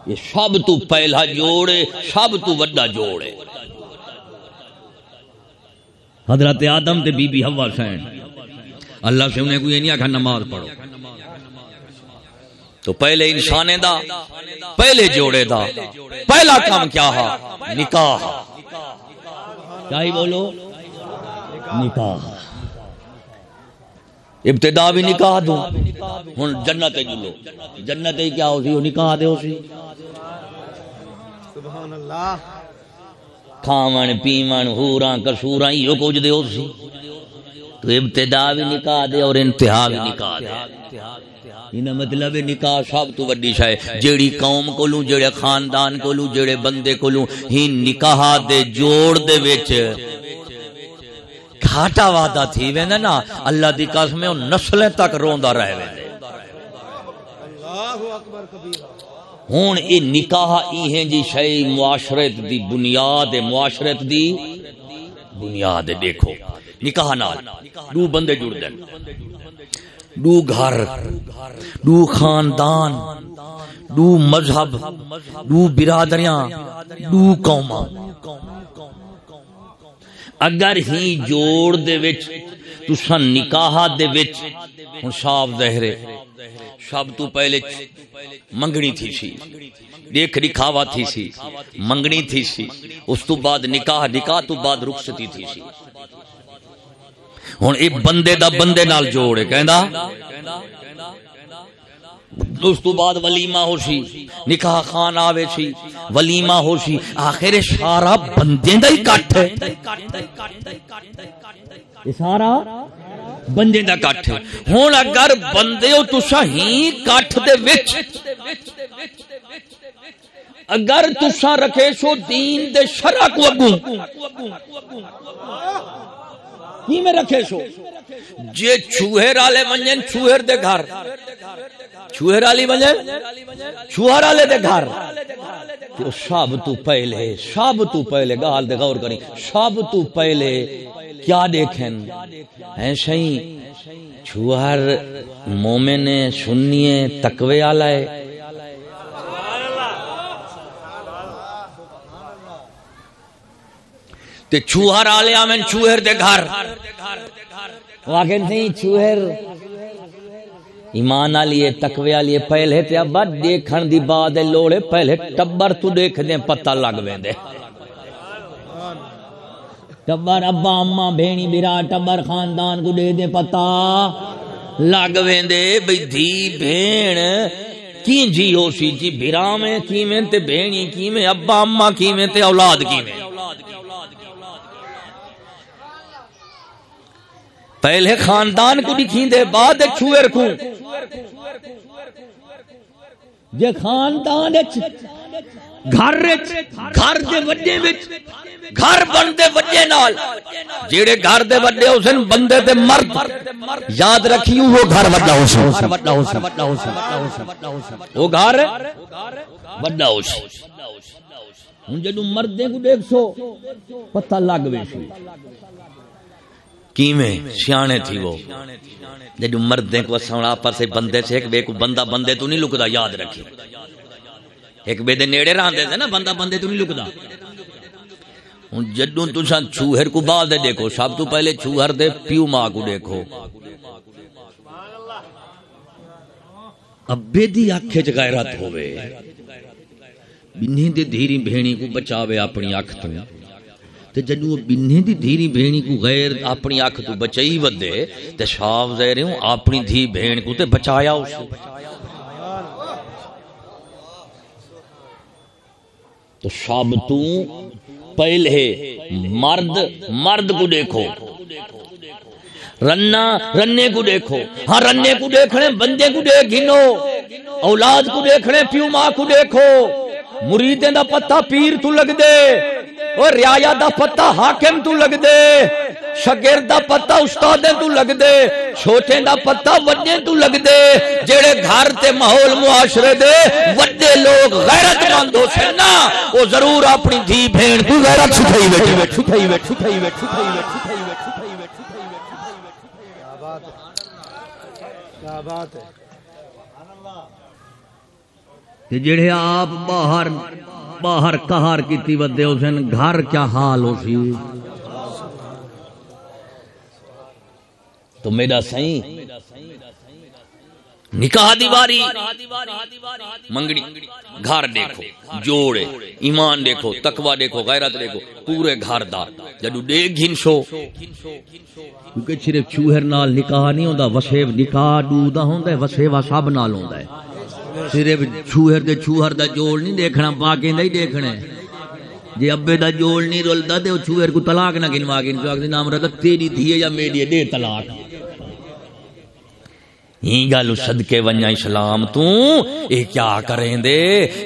[SPEAKER 1] یہ سب تو پہلا جوڑے سب تو وڈا جوڑے حضرت آدم تے بی بی ہوا سین۔ اللہ سے انہیں کوئی نہیں آکھا نماز پڑھو۔ تو پہلے انسان دا پہلے جوڑے دا پہلا کام کیا ہے نکاح۔ کیا ہی بولو؟ نکاح۔ ابتدا بھی نکاح دوں۔ ہن جنت جلو۔ جنت کیا ہو سی وہ نکاح دے ہو سی
[SPEAKER 2] سبحان اللہ۔
[SPEAKER 1] کھاون پیون ہوراں کسوراں یہ کچھ دے ہو سی تو ابتدا بھی نکاح دے اور انتہا بھی نکاح دے۔ انہاں مطلب نکاح سب تو وڈی شے۔ جیڑی قوم کولوں جڑے خاندان کولوں جڑے بندے کولوں ہی نکاح دے جوڑ دے وچ۔ گھاٹا وعدہ تھی ویندا نا اللہ دی قسم ہے نسلیں تک روندا رہ ویندے
[SPEAKER 2] اللہ اکبر کبیرہ۔
[SPEAKER 1] ہوں یہ نکاح ای ہیں جی شے معاشرت دی بنیاد معاشرت دی بنیاد دیکھو۔ نکاح نال دو بندے جڑ دین۔ دو گھر دو خاندان دو مذہب دو برادریاں دو قوما اگر ہی جوڑ دے وچ، تساں نکاح دے وچ ہن صاف ظاہر ہے سب تو پہلے منگنی تھی سی۔ دیکھ دکھاوا تھی سی، منگنی تھی سی۔ اس تو بعد نکاح نکاح تو بعد رخصتی تھی سی۔ ہن اے بندے دا بندے نال جوڑ ہے، کہندا۔ اس تو بعد ولیمہ ہو سی نکاح خان آوے سی ولیمہ ہو سی آخر سارا بندے دا ہی کٹ ہے۔ سارا بندے دا کٹ ہے۔ ہن اگر بندے ہو تسا ہی کٹ دے وچ۔ اگر تسا رکھے سو دین دے شرع کو اگوں۔ کی میں رکھے سو۔ جے چوہر والے ونجن چوہر دے گھر۔ چوہر والی ونجن چوہر والے دے گھر۔ تو سب تو پہلے سب تو پہلے، گال دے غور کریں۔ سب تو پہلے کیا دیکھیں؟ ایسے ہی چوہر مومن سنیے تقوی والا ہے۔ تے چوہر والے آمن چوہر دے گھر۔ واقع نہیں چوہر، ایمان والی تقوی والی پہلے تے ابا دیکھن دی بعد لوڑے پہلے ٹبر تو دیکھ دے پتہ لگ ویندے ٹبر ابا اما بھینی برا ٹبر خاندان کو دے دے پتہ لگ ویندے بھئی دھی، بھین کی جی ہو سی جی بھرا میں کی میں تے بھینی کی میں ابا اما کی میں تے اولاد کی میں پہلے خاندان کو دکھیں دے بعد چھوئر کو جے خاندان گھر گھر دے وڈے وچ گھر بن دے وڈے نال جیڑے گھر دے وڈے حسین بندے تے مرد یاد رکھیو وہ گھر وڈا ہو سو وڈا سو وڈا سو وہ گھر وڈا سو ہن جدوں مردے کو دیکھ سو پتہ لگ ویسی کیویں سیانے تھی وہ؟ جدو مردیں کو اساں آپس سے بندے سے ایک بے کو بندہ بندے تو نہیں لکدا، یاد رکھی ایک بے دے نیڑے راندے سے نا، بندہ بندے تو نہیں لکدا۔ ہن جدوں تساں چوہر کو بعد دے دیکھو، سب تو پہلے چوہر دے پیو ماں کو دیکھو۔ ابے دی اکھ وچ غیرت ہوے بنھی دے دھیری بھیڑی کو بچاوے اپنی اکھ تو۔ تے جدوں وہ بننے دی دھیری بھیڑی کو غیر اپنی اکھ تو بچائی ودے تے صاف ظاہر ہوں اپنی دھی بھیڑ کو تے بچایا اس تو سب تو پہلے مرد مرد کو دیکھو۔ رنا، رنے کو دیکھو۔ ہاں رنے کو دیکھنے، بندے کو دیکھ گنو۔ اولاد کو دیکھنے، پیو ماں کو دیکھو۔ مریدیں دا پتہ پیر تو لگ دے اور ریایا دا پتہ حاکم تو لگ دے شگرد دا پتہ استاد تو لگ دے چھوٹے دا پتہ وڈے تو لگ دے جڑے گھر تے ماحول معاشرے دے وڈے لوگ غیرت مند ہو سے نا، وہ ضرور اپنی دھی بہن کو غیرت سکھائی بیٹھی بیٹھی سکھائی بیٹھی سکھائی بیٹھی سکھائی بیٹھی سکھائی بیٹھی۔
[SPEAKER 2] کیا بات ہے؟ کیا بات ہے؟
[SPEAKER 1] کہ جڑے آپ باہر باہر کہار کیتی ودے حسین گھر کیا حال ہو سی؟ تو میرا سائیں، نکاح دیواری منگنی گھر دیکھو، جوڑے، ایمان دیکھو، تقوی دیکھو، غیرت دیکھو، پورے گھر دا۔ جدو دیکھ گھنشو کیونکہ صرف چوہر نال نکاح نہیں ہوندا وسے نکاح ڈودا ہوندا ہے وسے سب نال ہوندا ہے۔ صرف چوہر دے چوہر دا جوڑ نہیں دیکھنا باقی نہیں دیکھنا۔ ہے جی ابے دا جوڑ نہیں رلتا تے او چوہر کو طلاق نہ گنوا کے ان نام رہتا تیری دھی ہے یا میری ہے دے طلاق۔ ہی گل صدقے ونجا اسلام تو۔ اے کیا کریں دے؟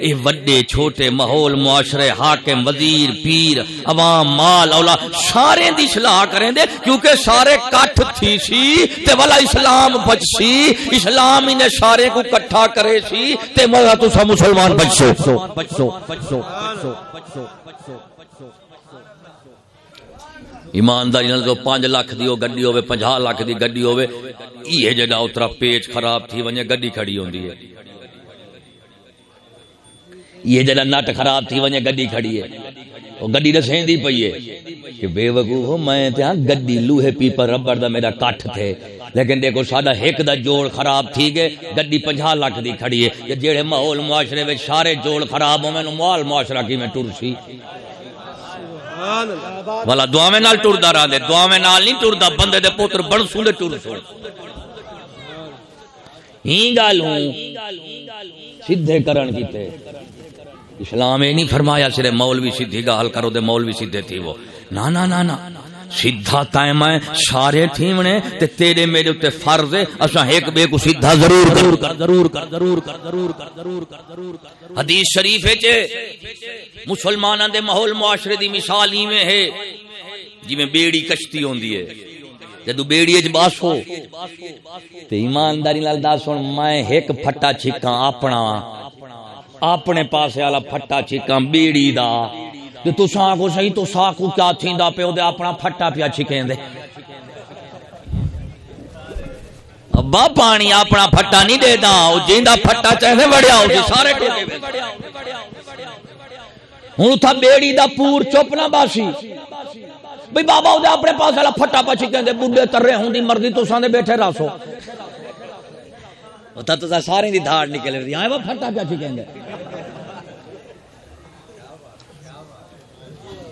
[SPEAKER 1] اے وڈے چھوٹے ماحول معاشرے حاکم، وزیر، پیر، عوام، مال اولا سارے دی اصلاح کریں دے۔ کیونکہ سارے کٹھ تھی سی تے والا اسلام بچ سی۔ اسلام ہی نے سارے کو کٹھا کرے سی تے مگا تو سا مسلمان بچ سو بچ سو بچ سو بچ سو بچ سو بچ سو ایمانداری نال تو 5 لاکھ دی گڈی ہوے 50 لاکھ دی گڈی ہوے یہ جڑا اترا پیچ خراب تھی ونجے گڈی کھڑی ہوندی ہے۔ یہ جڑا نٹ خراب تھی ونجے گڈی کھڑی ہے۔ او گڈی دسیندی پئی ہے کہ بے وقوف میں تے ہاں گڈی لوہے پیپر ربڑ دا میرا کٹھ تھے۔ لیکن دیکھو ساڈا ایک دا جوڑ خراب تھی گئے، گڈی 50 لاکھ دی کھڑی ہے۔ کہ جڑے ماحول معاشرے وچ سارے جوڑ خراب ہوویں نو مال معاشرہ کی میں ٹر سی والا دعاویں نال ٹردا رہا دے، دعاویں نال نہیں ٹردا، بندے دے پوتر بن سوندے ٹر سو۔ ہی گل ہوں سیدھے کرن کیتے اسلام اے نہیں فرمایا، سرے مولوی سیدھی گال کرو دے مولوی سیدھے تھی وہ۔ نا نا نا نا۔ سیدھا تائم ہے سارے تھیمنے تے تیرے میرے تے فرض ہے اساں ایک بے کو سیدھا ضرور ضرور کر ضرور کر ضرور کر ضرور کر ضرور کر ضرور کر حدیث شریف ہے چے مسلماناں دے ماحول معاشرے دی مثال ایویں ہے جویں بیڑی کشتی ہوندی ہے جدو بیڑی وچ باسو تے ایمانداری نال دس ہن میں ایک پھٹا چھکاں اپنا اپنے پاسے والا پھٹا چھکاں بیڑی دا تے تساں کو صحیح تو سا کو کیا تھیندا پیو دے اپنا پھٹا پیا چھکیں دے۔ ابا، پانی اپنا پھٹا نہیں دے دا، او جیندا پھٹا چاہے وڑیا ہو سی سارے ٹوٹے وے ہن تھا بیڑی دا پور چپ نہ باسی۔ بھئی بابا، او دے اپنے پاس والا پھٹا پا چھکیں دے، بڈھے ترے ہوندی مرضی تساں دے بیٹھے راسو۔ تا تو سارے دی دھاڑ نکل رہی آئے وہ پھٹا پیا چھکیں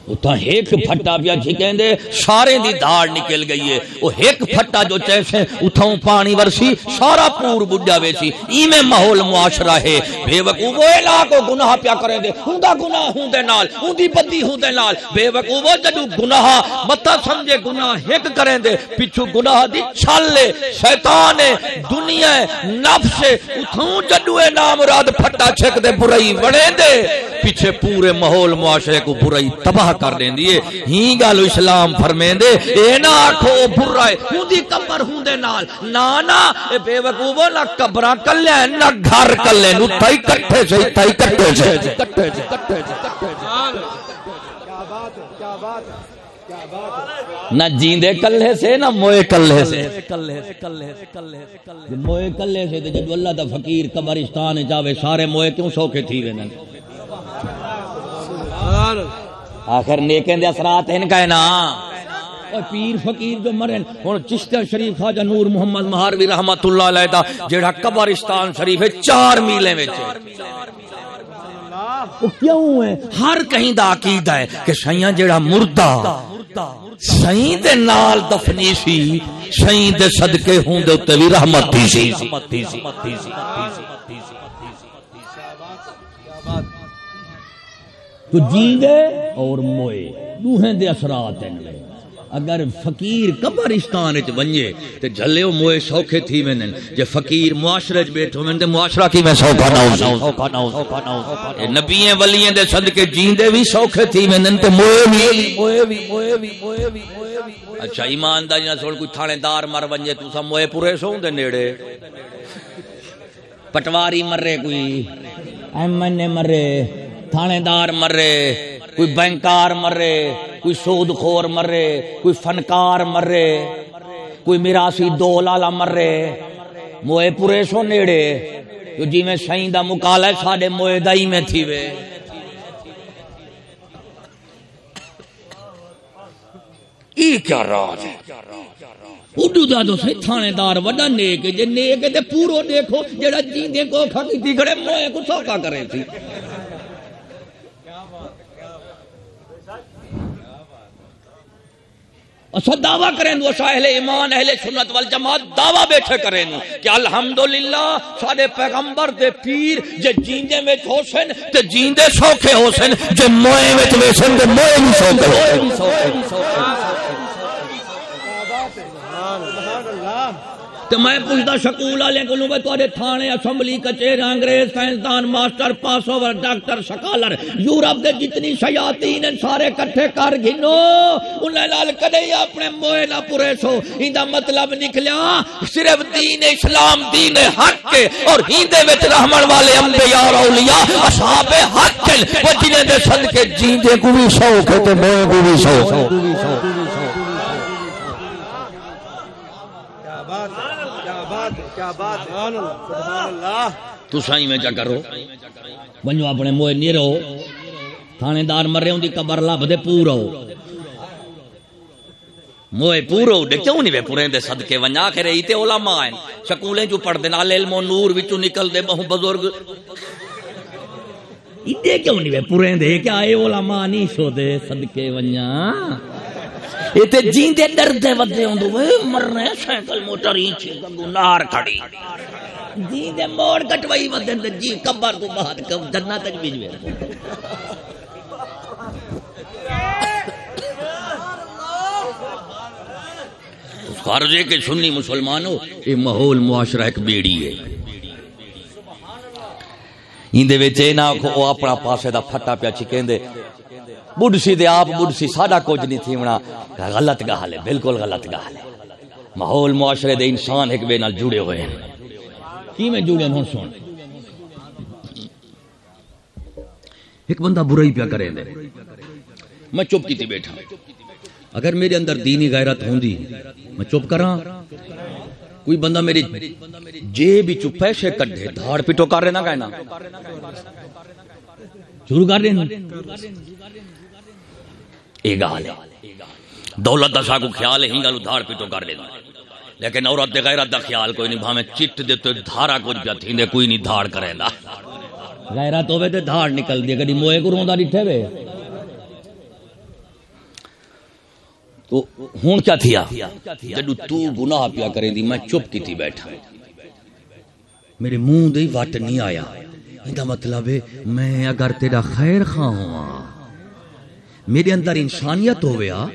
[SPEAKER 1] اتھا ایک پھٹا پیا جی چھکیں دے سارے دی دھاڑ نکل گئی ہے۔ وہ ایک پھٹا جو چیسے اتھاؤں پانی ورسی، سارا پور بڈھا ویسی ایمیں ماحول معاشرہ ہے۔ بے وقوف وہ علاقو گناہ پیا کریں دے۔ ہوندا گناہ ہوں دے نال ہوندی بدی ہوں دے نال۔ بے وقوف وہ جدو گناہ متا سمجھے گناہ ایک کریں دے پچھو گناہ دی چھل لے شیطان ہے، دنیا ہے، نفس ہے۔ اتھاؤں جدو اے نام راد پھٹا چھک دے، برائی وڑے دے۔ پیچھے پورے ماحول معاشرے کو برائی تباہ کر دیں دیئے ہی گالو اسلام فرمیں دے اے نا آکھو برا ہے ہوں دی کبر ہوں دے نال نانا اے بے وقوبو نہ کبرہ کر لیں نہ گھر کر لیں نو تائی کٹھے سے تائی کٹھے سے کٹھے سے کٹھے سے۔ کٹھے سے
[SPEAKER 2] کیا بات ہے کیا بات ہے
[SPEAKER 1] نہ جیندے کلے سے، نہ موئے کلے سے۔ موئے کلے سے تے جب اللہ دا فقیر قبرستان جاوے، سارے موئے کیوں سوکے تھی وے نن
[SPEAKER 2] سبحان اللہ
[SPEAKER 1] آخر نیکیں دے اثرات ہیں کا ہے نا اور پیر فقیر جو مرن ہن چشتہ شریف خواجہ نور محمد مہاروی رحمت اللہ علیہ دا جیڑا قبرستان شریف ہے چار میلے وچ وہ کیوں ہے ہر کہیں دا عقیدہ ہے کہ سیاں جیڑا مردہ سائیں دے نال دفنی سی سائیں دے صدقے ہوں دے تے بھی رحمت تھی سی تو جیندے اور موئے دوہیں دے اثرات ہیں اگر فقیر قبرستان وچ ونجے تے جھلیو موئے سوکھے تھی وینن جے فقیر معاشرے وچ بیٹھو وین تے معاشرہ کی میں سوکھا نہ ہو اے نبییں ولییں دے صدقے جیندے وی سوکھے تھی وینن تے موئے وی۔
[SPEAKER 2] موئے بھی موئے بھی موئے بھی
[SPEAKER 1] اچھا ایمانداری نال سوڑ کوئی تھانے دار مر ونجے تو سا موئے پورے سو دے نیڑے۔ پٹواری مرے کوئی۔ ایم مرے۔ تھانے دار مرے، کوئی بینکار مرے، کوئی سود خور مرے، کوئی فنکار مرے، کوئی میراسی دو لالا مرے۔ موئے پورے سو نیڑے، جو جی میں سائیں دا مکالا ہے ساڑے موئے دائی میں تھی وے۔ ای کیا راز ہے؟ اڈو دا دو سے تھانے دار وڈا نیک جے نیک ہے تے پورو دیکھو جڑا جیندے کو کھا کی کھڑے موئے کو سوکا کرے تھی۔ اسا دعویٰ کریں دو اسا اہل ایمان، اہل سنت والجماعت دعویٰ بیٹھے کریں دو کہ الحمدللہ سارے پیغمبر دے پیر جے جیندے میں ہوسن تے جیندے سوکھے ہوسن جے موئے میں ویسن تے موئے میں سوکھے ہوسن تو میں پوچھتا سکول والے کو لوں تے تھانے اسمبلی کچہری انگریز سائنسدان master pass over doctor scholar, Europe دے جتنی شیاطین ہیں سارے کٹھے کر گھنو۔ انہیں لال کدے اپنے موئے نہ پورے سو۔ ایندا مطلب نکلیا، صرف دین اسلام، دین حق کے اور ہیندے وچ رحمن والے انبیاء اور اولیاء، اصحاب حق ہیں۔ وہ جنہیں دے صدقے جیندے کو بھی شوق ہے تے موئے کو بھی شوق ہے۔
[SPEAKER 2] کیا بات ہے؟ کیا بات ہے کیا بات ہے؟ سبحان اللہ. سبحان اللہ.
[SPEAKER 1] تو سائیں میں چا کرو۔ ونجو اپنے موئے نیرو تھانے دار مرے ہوں دی قبر لب دے پورو۔ موئے پورو دے کیوں نہیں وے پورے دے صدقے؟ ونجا کے رہی تے علماء ہیں۔ سکولیں جو پڑھ دے نال علم و نور وچوں نکل دے بہو بزرگ۔ ایڈے کیوں نہیں وے پورے دے؟ کیا اے علماء نہیں سو دے صدقے ونجا؟ یہ تے جیندے ڈر دے ودے ہوندو وے مرنے سائیکل موٹر ہی چھی گنار کھڑی۔ جیندے موڑ کٹوائی ودے تے جی قبر تو بعد کب جنت تک بھیجوے فرض ہے کہ سنی مسلمانوں، یہ ماحول معاشرہ ایک بیڑی ہے۔ ایندے وچ اے نہ آکھو، او اپنا پاسے دا پھٹا پیا چکیندے بڈسی دے آپ بڈسی ساڈا کچھ نہیں تھی تھیونا غلط گل ہے، بالکل غلط گل ہے۔ ماحول معاشرے دے انسان ایک بے نال جڑے ہوئے ہیں۔ کی میں جڑے ہوں سن۔ ایک بندہ برائی پیا کرے دے۔ میں چپ کیتی بیٹھا۔ اگر میرے اندر دینی غیرت ہوندی، میں چپ کراں۔ کوئی بندہ میری جے بھی جیب وچ پیسے کڈے دھاڑ پٹو کر رہے نا کہنا۔ شروع کر دیں یہ گال ہے۔ دولت دا ساکو خیال ہے ہنگا لو پیٹو کر لینا۔ لیکن عورت دے غیرت دا خیال کوئی نہیں بھامے چٹ دے تو دھارا کچھ پیا تھیندے کوئی نہیں دھاڑ کرے دا غیرت ہوے تے دھاڑ نکل دی، کدی موئے کو روندا ڈٹھے وے۔ تو ہن کیا تھیا؟ جدو تو گناہ پیا کریں دی، میں چپ کیتی بیٹھا۔ میرے منہ دے وٹ نہیں آیا۔ ایندا مطلب ہے، میں اگر تیرا خیر خواہ ہوں میرے اندر انسانیت ہویا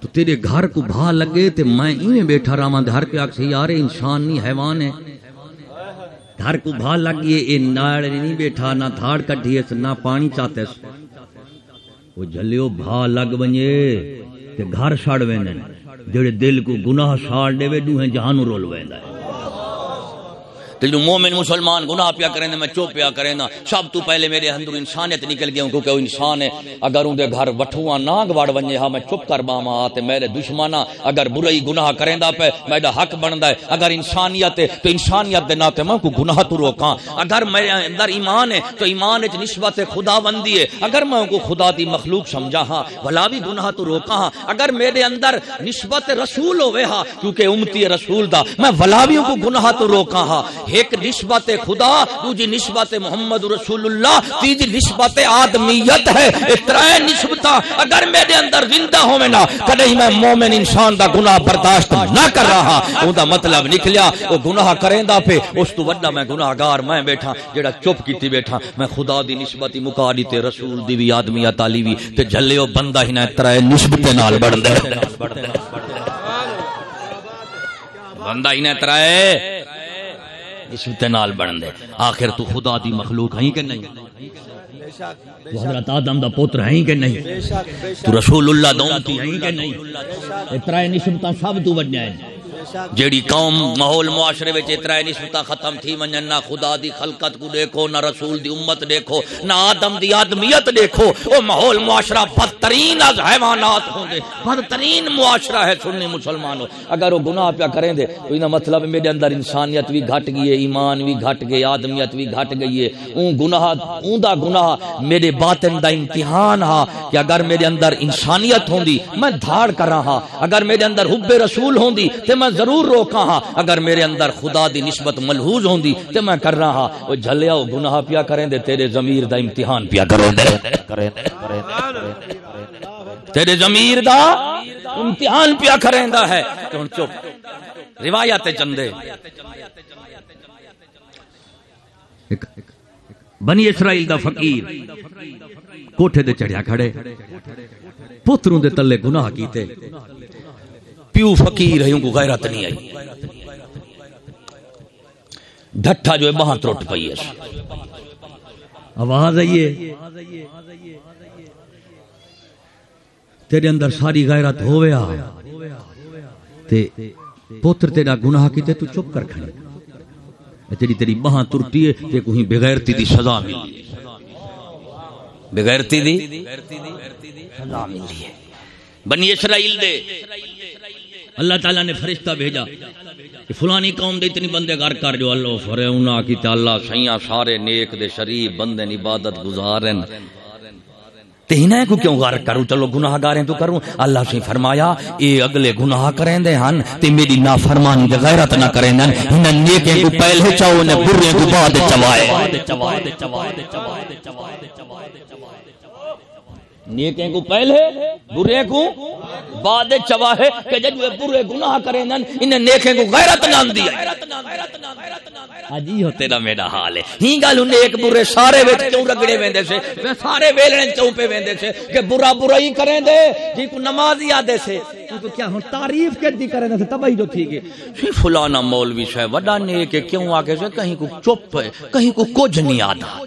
[SPEAKER 1] تو تیرے گھر کو بھا لگے تے میں ایویں بیٹھا رہا گھر پہ آکھ یار انسان نہیں حیوان ہے۔ گھر کو بھا لگیے، اے ناڑ نہیں بیٹھا، نہ دھاڑ کڈھی اس، نہ پانی چاہتے وہ جلیو بھا لگ ونجے، تے گھر سڑ ویندن جڑے دل کو گناہ ساڑ دے وے دوہیں جہانو رول ویندا ہے تو جو مومن مسلمان گناہ پیا کریں میں چوپ پیا کریں سب تو پہلے میرے اندر انسانیت نکل گیا کیونکہ وہ انسان ہے۔ اگر ان دے گھر وٹھواں ناگ وڑ ونجے ہاں میں چپ کر باما ہاں، تے میرے دشمنا اگر برائی گناہ کریں دا پہ میرا حق بندا ہے۔ اگر انسانیت ہے، تو انسانیت دے ناتے میں کو گناہ تو روکاں۔ اگر میرے اندر ایمان ہے، تو ایمان وچ نسبت خدا بندی ہے۔ اگر میں کو خدا دی مخلوق سمجھا ہاں بھلا بھی گناہ تو روکاں ہاں۔ اگر میرے اندر نسبت رسول ہوے ہاں کیونکہ امتی رسول دا، میں ولا بھی کو گناہ تو روکاں ہاں۔ ایک نسبت خدا، دوجی نسبت محمد رسول اللہ، تیجی نسبت آدمیت ہے۔ اترا نسبت اگر میرے اندر زندہ ہوئے نا کدی میں مومن انسان دا گناہ برداشت نہ کر رہا۔ اون دا مطلب نکلیا، وہ گناہ کریں دا پہ اس تو وڈا میں گناہ گار میں بیٹھا جڑا چپ کیتی بیٹھا۔ میں خدا دی نسبت مکا دی تے رسول دی بھی آدمیت علی بھی تے جھلیو بندہ ہی نہ اترا نسبت نال بڑھ دے۔ بندہ ہی نہ اس نسبت نال بن دے۔ آخر تو خدا دی مخلوق ہیں کہ نہیں؟ تو حضرت آدم دا پوتر ہیں کہ نہیں؟ تو رسول اللہ دون کی ہیں کہ نہیں؟ اترائے نسبتاں سب تو وڈیا ہے جیڑی قوم ماحول معاشرے وچ اترا نسبت ختم تھی ونجن نہ خدا دی خلقت کو دیکھو، نہ رسول دی امت دیکھو، نہ آدم دی آدمیت دیکھو، او ماحول معاشرہ بدترین از حیوانات ہوں دے بدترین معاشرہ ہے سنی مسلمانوں۔ اگر وہ گناہ پیا کریں دے، تو انہا مطلب میرے اندر انسانیت بھی گھٹ گئی ہے، ایمان بھی گھٹ گئی آدمیت بھی گھٹ گئی ہے۔ اون گناہ، اون دا گناہ میرے باطن دا امتحان ہا کہ اگر میرے اندر انسانیت ہوندی میں دھاڑ کر رہا اگر میرے اندر حب رسول ہوندی تے میں ضرور روکا ہاں۔ اگر میرے اندر خدا دی نسبت ملحوظ ہوندی تے میں کر رہا ہاں۔ وہ جھلیا وہ گناہ پیا کریں دے، تیرے ضمیر دا امتحان پیا کرو دے۔ تیرے ضمیر دا امتحان پیا کریں دا ہے۔ تو ہن چپ۔ روایت چندے۔ بنی اسرائیل دا فقیر کوٹھے دے چڑھیا کھڑے۔ پتروں دے تلے گناہ کیتے۔ پیو فقیر ہے ان کو غیرت نہیں آئی۔ ڈھٹا جو ہے بہاں ترٹ پئی ہے۔ آواز آئیے تیرے اندر ساری غیرت ہویا تے پوتر تیرا گناہ کیتے تو چپ کر کھڑے۔ تیری تیری بہاں ترٹی ہے تے کوئی بغیرتی دی سزا ملی بغیرتی دی؟ سزا ملی ہے۔ بنی اسرائیل دے۔ اللہ تعالیٰ نے فرشتہ بھیجا کہ فلانی قوم دے اتنی بندے گھر کر جو اللہ فرے انہا کی تے اللہ سیاں سارے نیک دے شریف بندے عبادت گزارن۔ تہینہ کو کیوں غار کروں؟ چلو گناہ گاریں تو کروں۔ اللہ سے فرمایا، اے اگلے گناہ کریں دے ہن، تے میری نافرمانی دے غیرت نہ کریں دے انہیں نیکیں کو پہلے چاہو، انہیں برے کو بعد چوائے۔ نیکیں کو پہلے برے کو بعد چواہے کہ جب وہ برے گناہ کریں دن، انہیں نیکیں کو غیرت نام دیا آجی ہو تیرا میرا حال ہے۔ ہی گالو نیک برے سارے ویٹ کیوں رگڑے ویندے سے سارے ویلنے چوپے ویندے سے کہ برا برا ہی کریں دے جی کو نماز یادے سے۔ جی تو کیا ہوں، تعریف کر دی کریں دے تبہی جو تھی گے فلانا مولوی شاہ وڈا نیک کیوں آگے سے؟ کہیں کو چپ ہے، کہیں کو کچھ نہیں آتا۔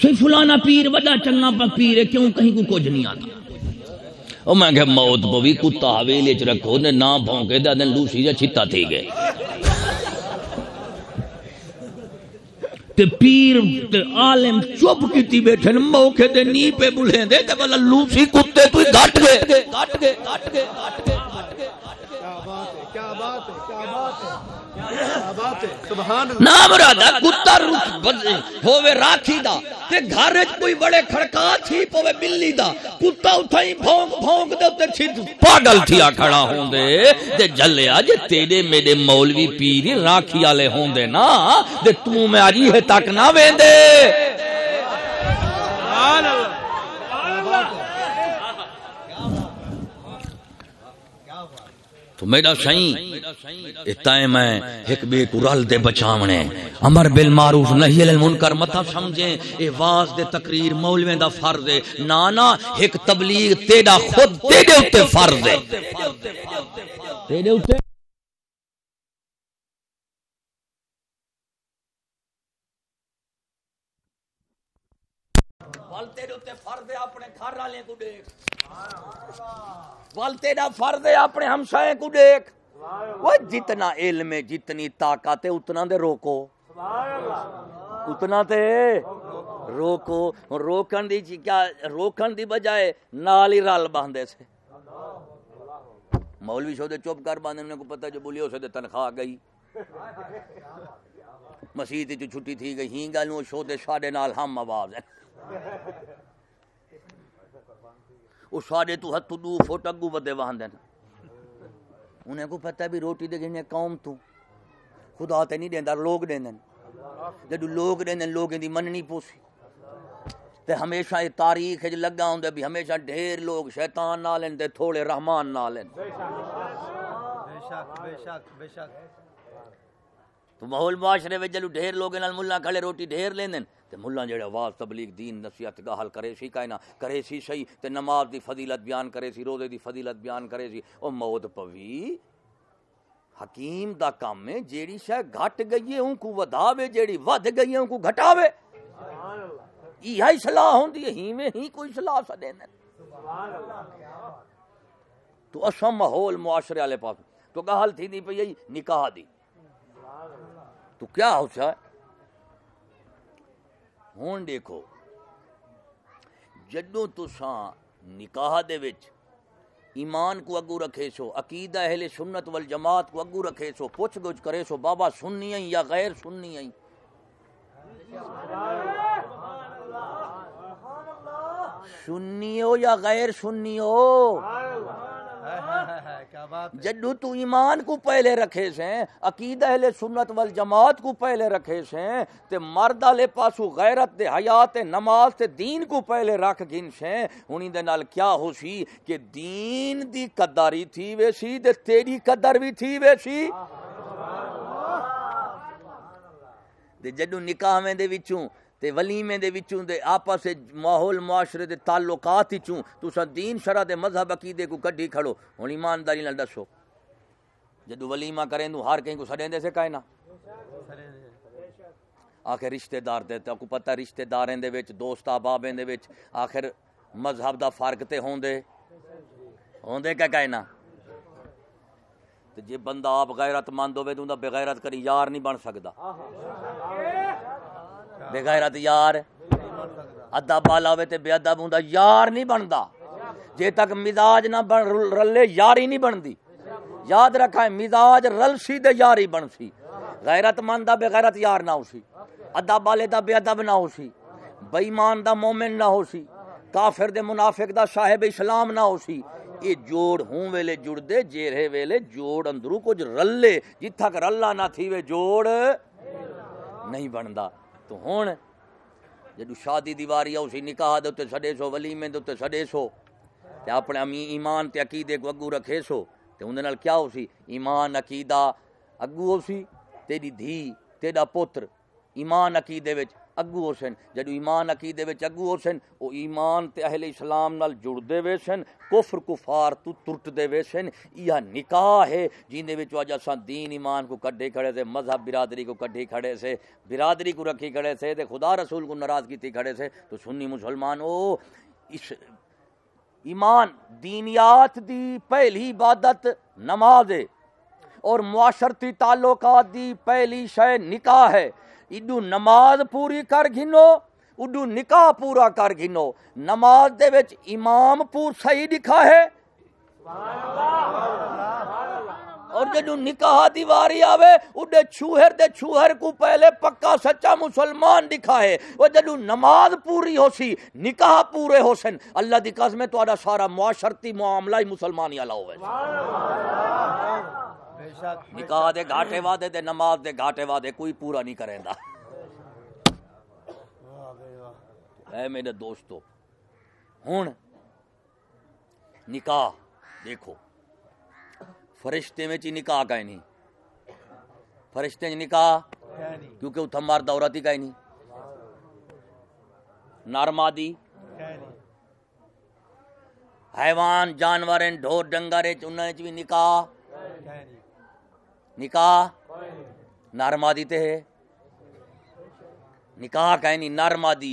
[SPEAKER 1] سی فلانا پیر وڈا چنگا پا پیر ہے، کیوں کہیں کو کچھ نہیں آتا؟ او میں کہ موت پوی کتا حویلی چ رکھو نے نہ بھونکے دے دن لوسی جا چھتا تھی گئے۔ تے پیر تے عالم چپ کیتی بیٹھے، موقع دے نی پہ بلیں دے، تے والا لوسی کتے تو گھٹ گئے گھٹ گئے گھٹ گئے گھٹ گئے۔
[SPEAKER 2] کیا بات ہے، کیا بات ہے، کیا بات ہے؟
[SPEAKER 1] مرادا کتا ہووے راکھی دا۔ تے گھر وچ کوئی بڑے کھڑکا تھی پوے بلی دا۔ کتا اٹھائی بھونک بھونک دے تے پاگل تھیا کھڑا ہوندے۔ تے جلیا جے تیرے میرے مولوی پیر راکھی والے ہوندے نا۔ تے تو میں اجی ہے تک نہ ویندے
[SPEAKER 2] سبحان اللہ کیا بات ہے
[SPEAKER 1] تو میرا سائیں اتائیں میں ایک بے کو رل دے بچاونے۔ امر بالمعروف نہیں المنکر متا سمجھیں اے واز دے تقریر مولویں دا فرض ہے۔ نانا، ایک تبلیغ تیرا خود تیرے اوتے فرض ہے۔ تیرے اوتے تیرے ہے اپنے گھر والے کو دیکھ۔ تیرا ہے اپنے ہمسائے کو دیکھ۔ وہ جتنا علم ہے جتنی طاقت ہے اتنا دے روکو۔ اتنا تے روکو۔ روکن دی چی کیا روکن دی بجائے نال ہی رل باندھے سے۔ مولوی شو دے چپ کر باندھے کو پتہ جو بولیو سے دے تنخواہ گئی۔ مسیح جو چھٹی تھی گئی، ہی گالوں شو دے ساڈے نال ہم آواز ہے۔ وہ ساڈے تو ہتھ دو فٹ اگو بدے وہاں دین انہیں کو پتہ بھی روٹی دے گھنے قوم تو۔ خدا تے نہیں دیندا، لوگ دیندن جدو لوگ دیندن لوگیں دی مننی پوسی۔ تے ہمیشہ یہ تاریخ ہے لگا ہوندا بھی ہمیشہ ڈھیر لوگ شیطان نال ہیں تے تھوڑے رحمان نال ہیں۔
[SPEAKER 2] بے شک بے شک بے شک۔
[SPEAKER 1] تو ماحول معاشرے وچ جلو ڈھیر لوگ نال ملہ کھڑے روٹی ڈھیر لیندن۔ تے ملہ جڑے آواز تبلیغ دین نصیحت گاہل کرے سی کائنا کرے سی صحیح تے نماز دی فضیلت بیان کرے سی روزے دی فضیلت بیان کرے سی۔ او موت پوی۔ حکیم دا کام ہے جیڑی شے گھٹ گئی ہے ان کو وداوے جیڑی ود گئی ہے ان کو گھٹاوے یہ صلاح ہوندی ہے ہی میں ہی کوئی صلاح سدے تو اسا ماحول معاشرے والے پاس تو گال تھی دی پئی نکاح دی۔ تو کیا ہو سا ہوں دیکھو، جدوں تساں نکاح دے وچ ایمان کو اگو رکھے سو، عقیدہ اہل سنت والجماعت کو اگو رکھے سو، پوچھ گچھ کرے سو، بابا سننی ہیں یا غیر سننی ہیں سننی ہو یا غیر سننی ہو؟ جدو تو ایمان کو پہلے رکھے سے عقیدہ اہل سنت والجماعت کو پہلے رکھے سے تے مرد والے پاسو غیرت دے حیات تے نماز تے دین کو پہلے رکھ گن سے ہنی دے نال کیا ہو سی کہ دین دی قداری تھی ویسی تے تیری قدر بھی تھی ویسی تے جدو نکاح میں دے وچوں تے ولیمے دے وچوں دے آپس ماحول معاشرے دے تعلقات وچوں تساں دین شرع دے مذہب عقیدے کو کڈھی کھڑو؟ ہن ایمانداری نال دسو۔ جدو ولیمہ کریں تو ہر کہیں کو سڈیں سے کائنا آخر رشتہ دار دے تے کو پتہ رشتہ داریں دے وچ، دوست احبابیں دے وچ آخر مذہب دا فرق تے ہوندے ہوندے کیا کائنا تے جے بندہ آپ غیرت مند ہوے تو بے غیرت کری یار نہیں بن سکدا۔ بے غیرت یار ادب والا ہوے تے بے ادب ہوندا یار نہیں بندا۔ جے تک مزاج نہ بن، رلے یاری نہیں بنتی یاد رکھا ہے، مزاج رل سی دے یاری بن سی غیرت مند دا بے غیرت یار نہ ہو سی ادب والے دا بے ادب نہ ہو سی بےمان دا مومن نہ ہو سی کافر دے منافق دا صاحب اسلام نہ ہو سی یہ جوڑ ہوں ویلے جڑ دے جیرے ویلے جوڑ اندرو کچھ رلے۔ جتھا کہ رلا نہ تھی وے جوڑ نہیں بندا۔ تو ہون جدو شادی دیواری آؤ سی نکاح دے تے سڈے سو ولیمے دے تے سڈے سو تے اپنے امی ایمان تے عقیدے کو اگو رکھے سو تے اندے نال کیا ہو سی ایمان عقیدہ اگو ہو سی تیری دھی تیرا پتر ایمان عقیدے وچ اگو ہو سن۔ جدو ایمان عقیدے وچ اگو ہو سن، او ایمان تے اہل اسلام نال جڑ دے وے سن، کفر کفار تو ترٹ دے وے سن۔ یہ نکاح ہے جین دے وچ اج اساں دین ایمان کو کڈے کھڑے سے، مذہب برادری کو کڈے کھڑے سے، برادری کو رکھی کھڑے سے تے خدا رسول کو ناراض کیتی کھڑے سے۔ تو سنی مسلمان، او اس ایمان دینیات دی پہلی عبادت نماز ہے اور معاشرتی تعلقات دی پہلی شے نکاح ہے۔ ایڈو نماز پوری کر گھنو اڈو نکاح پورا کر گھنو نماز دے وچ امام پور صحیح لکھا ہے اور جدو نکاح دیواری آوے اڈے چھوہر دے چھوہر کو پہلے پکا سچا مسلمان دکھا ہے وہ جدو نماز پوری ہو سی نکاح پورے ہو سن اللہ دی قسم تہاڈا سارا معاشرتی معاملہ ہی مسلمانی والا ہوے نکاح دے گھاٹے وعدے دے، نماز دے گھاٹے وعدے، کوئی پورا نہیں کریں دا اے میرے دوستو، ہن نکاح دیکھو۔ فرشتے میں چی نکاح کا نہیں۔ فرشتے میں نکاح کیونکہ اتھا مرد عورت ہی کا نہیں۔ نارمادی حیوان جانور ڈھور ڈنگر انہیں چ بھی نکاح۔
[SPEAKER 2] کہہ نہیں
[SPEAKER 1] نکاح نارمادی تے ہے۔ نکاح کہیں نہیں نارمادی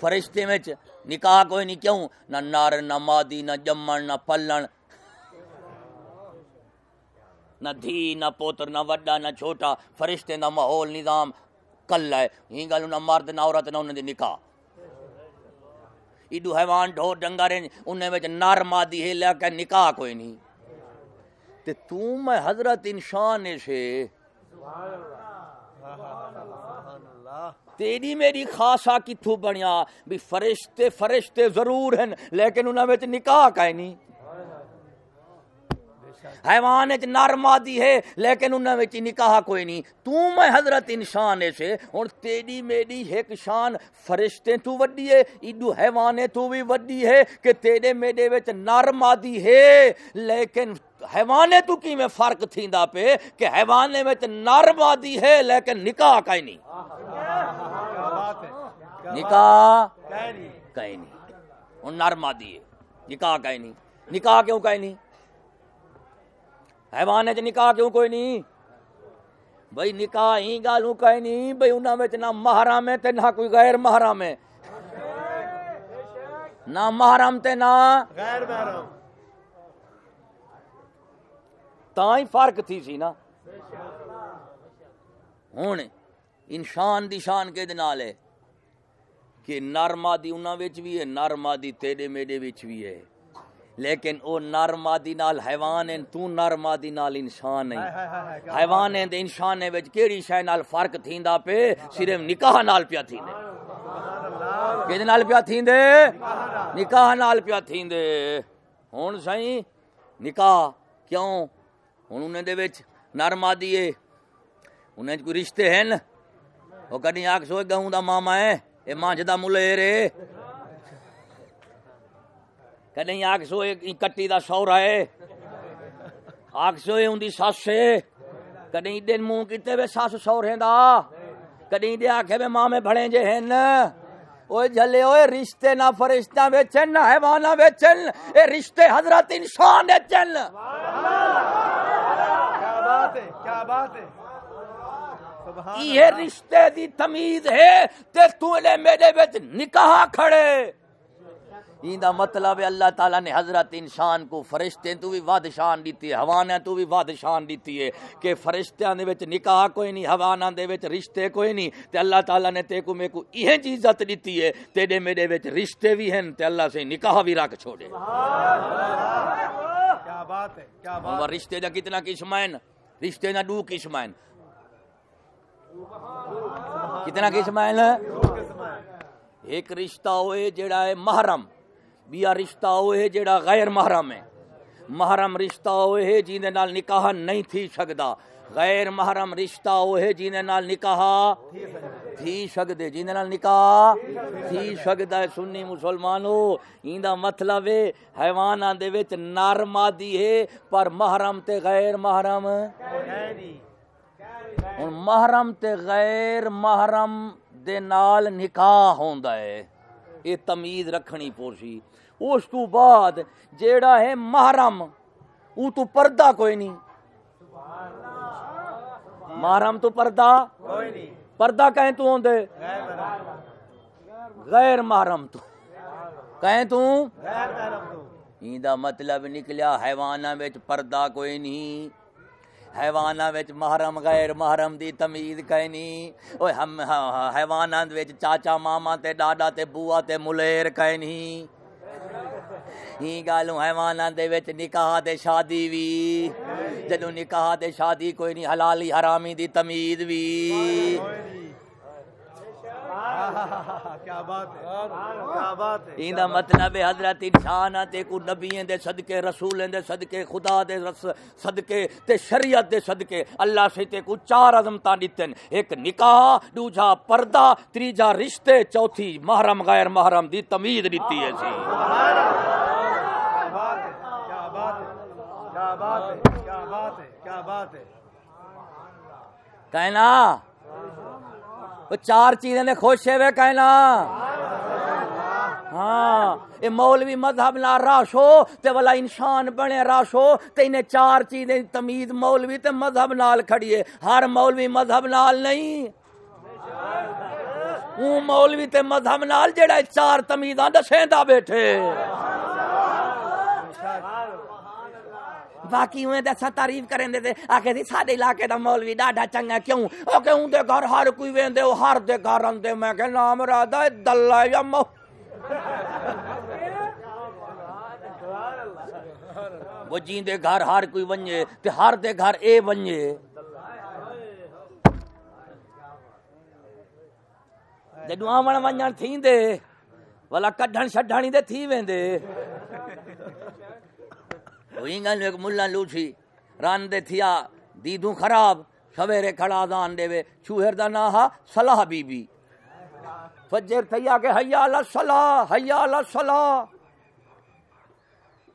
[SPEAKER 1] فرشتے میں نکاح کوئی نہیں، کیوں؟ نہ نار نہ مادی، نہ جمن، نہ پلن نہ دھی، نہ پوتر، نہ وڈا، نہ چھوٹا۔ فرشتے دا ماحول، نظام کل ہے۔ ہی گل نہ مرد، نہ عورت، نہ انہاں دی نکاح۔ ایڈو حیوان، ڈھور، ڈنگر ہیں انہیں وچ نر مادی ہے، لیکن نکاح کوئی نہیں۔ تے تو میں حضرت انسان سے تیری میری خاصا کتھو بنیا بھی فرشتے فرشتے ضرور ہیں لیکن انہاں وچ نکاح کائے نہیں۔ حیوان وچ نر مادی ہے، لیکن انہاں وچ نکاح کوئی نہیں۔ تو میں حضرت انسان ہے سے، ہن تیری میری ایک شان فرشتے تو وڈی ہے، ایڈو حیوان تو بھی وڈی ہے کہ تیرے میرے وچ نر مادی ہے۔ لیکن حیوانے تو کی میں فرق تھیندا پہ کہ حیوانے وچ نر مادی ہے، لیکن نکاح کہیں نہیں؟ نکاح
[SPEAKER 2] کہیں نہیں۔
[SPEAKER 1] نہیں ہن نر مادی ہے، نکاح کہیں نہیں۔ نکاح کیوں کہیں نہیں؟ حیوان چ جی، نکاح کیوں کوئی نہیں؟ بھائی نکاح ہی گالوں کہیں نہیں بھائی انہاں وچ نہ محرم ہے نہ کوئی غیر محرم ہے۔ نہ محرم تے نہ
[SPEAKER 2] غیر محرم۔
[SPEAKER 1] تاں ہی فرق تھی سی نا۔ ہوں انسان دی شان کے نال کہ نر مادی انہاں بھی ہے نرما دی تیرے میرے بھی ہے۔ ਲੇਕਿਨ ਉਹ ਨਰ ਮਾਦੀ ਨਾਲ ਹੈਵਾਨ ਹੈ ਤੂੰ ਨਰ ਮਾਦੀ ਨਾਲ ਇਨਸਾਨ ਹੈ। ਹੈਵਾਨ ਹੈ। ਤੇ ਇਨਸਾਨ ਦੇ ਵਿੱਚ ਕਿਹੜੀ ਸ਼ੈ ਨਾਲ ਫ਼ਰਕ ਥੀਂਦਾ ਪਏ? ਸਿਰਫ ਨਿਕਾਹ ਨਾਲ ਪਿਆ ਥੀਂਦੇ। ਕਿਹਦੇ ਨਾਲ ਪਿਆ ਥੀਂਦੇ? ਨਿਕਾਹ ਨਾਲ ਪਿਆ ਥੀਂਦੇ। ਹੁਣ ਸਹੀ ਨਿਕਾਹ ਕਿਉਂ? ਹੁਣ ਉਹਨਾਂ ਦੇ ਵਿੱਚ ਨਰਮਾਦੀ ਏ। ਉਹਨਾਂ 'ਚ ਕੋਈ ਰਿਸ਼ਤੇ ਹਨ? ਉਹ ਕਦੀ ਆਖ ਸੋਏ ਗਊ ਦਾ ਮਾਮਾ ਹੈ ਇਹ ਮਾਂਝ ਦਾ ਮੁਲੇਰ ਏ کہ کدیں آخسو کٹی کا سورا ہے آخسو ان کی سس ہے کدی دن منہ کیتے وے سس سورے دا کدی دے آکھے وے ماں میں بڑے جے ہیں اوے جھلے اوے رشتے نہ فرشتہ ویچن نہ حیوانہ ویچن اے
[SPEAKER 2] رشتے حضرت انسان ویچن کیا بات ہے
[SPEAKER 1] کیا بات ہے یہ رشتے دی تمیز ہے تے تو لے میرے وچ نکاح کھڑے ایندا مطلب ہے اللہ تعالی نے حضرت انسان کو فرشتے تو بھی ود شان دیتی ہے ہوانا تو بھی ود شان دیتی ہے کہ فرشتیاں دے وچ نکاح کوئی نہیں ہوانا دے وچ رشتے کوئی نہیں تے اللہ تعالی نے تے کو میں کو یہ چیز عزت دیتی ہے تیرے میرے وچ رشتے بھی ہیں تے اللہ سے نکاح
[SPEAKER 2] بھی رکھ چھوڑے۔ کیا بات
[SPEAKER 1] ہے کیا بات ہے۔ رشتے دا کتنا قسم ہیں رشتے دا دو قسم ہیں کتنا قسم ہیں ایک رشتہ ہوئے جڑا ہے محرم۔ بیا رشتہ ہوئے جڑا غیر محرم ہے۔ محرم رشتہ ہوئے جیندے نال نکاح نہیں تھی سکدا غیر محرم رشتہ ہوئے جیندے نال نکاح تھی سکدے جیندے نال نکاح تھی سکدا ہے سنی مسلمانو۔ ایندا مطلب ہے حیواناں دے وچ نر مادی ہے، پر محرم تے
[SPEAKER 2] غیر محرم۔
[SPEAKER 1] ہن محرم تے غیر محرم دے نال نکاح ہوندا ہے۔ یہ تمیز رکھنی پوسی ਉਸ ਤੋਂ ਬਾਅਦ ਜਿਹੜਾ ਹੈ ਮਹਰਮ ਉਹ ਤੋਂ ਪਰਦਾ ਕੋਈ ਨਹੀਂ। ਮਹਰਮ ਤੋਂ ਪਰਦਾ
[SPEAKER 2] ਕੋਈ ਨਹੀਂ।
[SPEAKER 1] ਪਰਦਾ ਕਹੇ ਤੂੰ ਹੁੰਦੇ ਗੈਰ ਮਹਰਮ ਤੋਂ। ਕਹੇ ਤੂੰ?
[SPEAKER 2] ਗੈਰ ਮਹਰਮ ਤੋਂ।
[SPEAKER 1] ਇਹਦਾ ਮਤਲਬ ਨਿਕਲਿਆ ਹਯਵਾਨਾਂ ਵਿੱਚ ਪਰਦਾ ਕੋਈ ਨਹੀਂ। ਹਯਵਾਨਾਂ ਵਿੱਚ ਮਹਰਮ ਗੈਰ ਮਹਰਮ ਦੀ ਤਮੀਜ਼ ਕਹਿਨੀ ਓਏ ਹਮ ਹਯਵਾਨਾਂ ਵਿੱਚ ਚਾਚਾ ਮਾਮਾ ਤੇ ਦਾਦਾ ਤੇ ਬੂਆ ਤੇ ਮੁਲੇਰ
[SPEAKER 2] ਕਹਿਨੀ
[SPEAKER 1] یہ گل ایوانا دے وچ نکاح دے شادی وی جدو نکاح دے شادی کوئی نہیں حلالی حرامی دی تمید وی مطلب حضرت انسان تے صدقے صدقے خدا دے صدقے تے شریعت دے صدقے اللہ سے تے کو چار عظمتاں دتن ایک نکاح دوجا پردہ
[SPEAKER 2] تریجا رشتے چوتھی محرم غیر محرم دی تمیز دتی ہے کیا بات ہے، کیا بات
[SPEAKER 1] ہے، کیا بات ہے؟ کہنا وہ چار چیزیں نے خوش ہوئے کہنا ہاں یہ مولوی مذہب نہ راشو تے والا انسان بنے راشو تے انہیں چار چیزیں تمیز مولوی تے مذہب نال کھڑیے ہر مولوی مذہب نال نہیں۔ اون مولوی تے مذہب نال جڑا چار تمیزاں دسیندا بیٹھے۔ باقی ہوئے دے سا تعریف کریں دے آکھے سی ساڈے علاقے دا مولوی ڈاڈا چنگا کیوں؟ او کہ دے گھر ہر کوئی ویندے، او ہر دے گھر اندے میں کہ نام رادا دلہ یا مو۔ وہ جیندے گھر ہر کوئی ونجے، تے ہر دے گھر اے ونجے۔ جدو آمن ونجن تھیندے والا کڈھن شڈھانی دے تھی ویندے۔ ہوئی گل ایک ملہ لوچھی ران دے تھیا، دیدوں خراب، سویرے کھڑا دان دے وے، چوہر دا نا صلاح بی بی فجر تھیا کہ حیا اللہ صلاح، حیا اللہ صلاح۔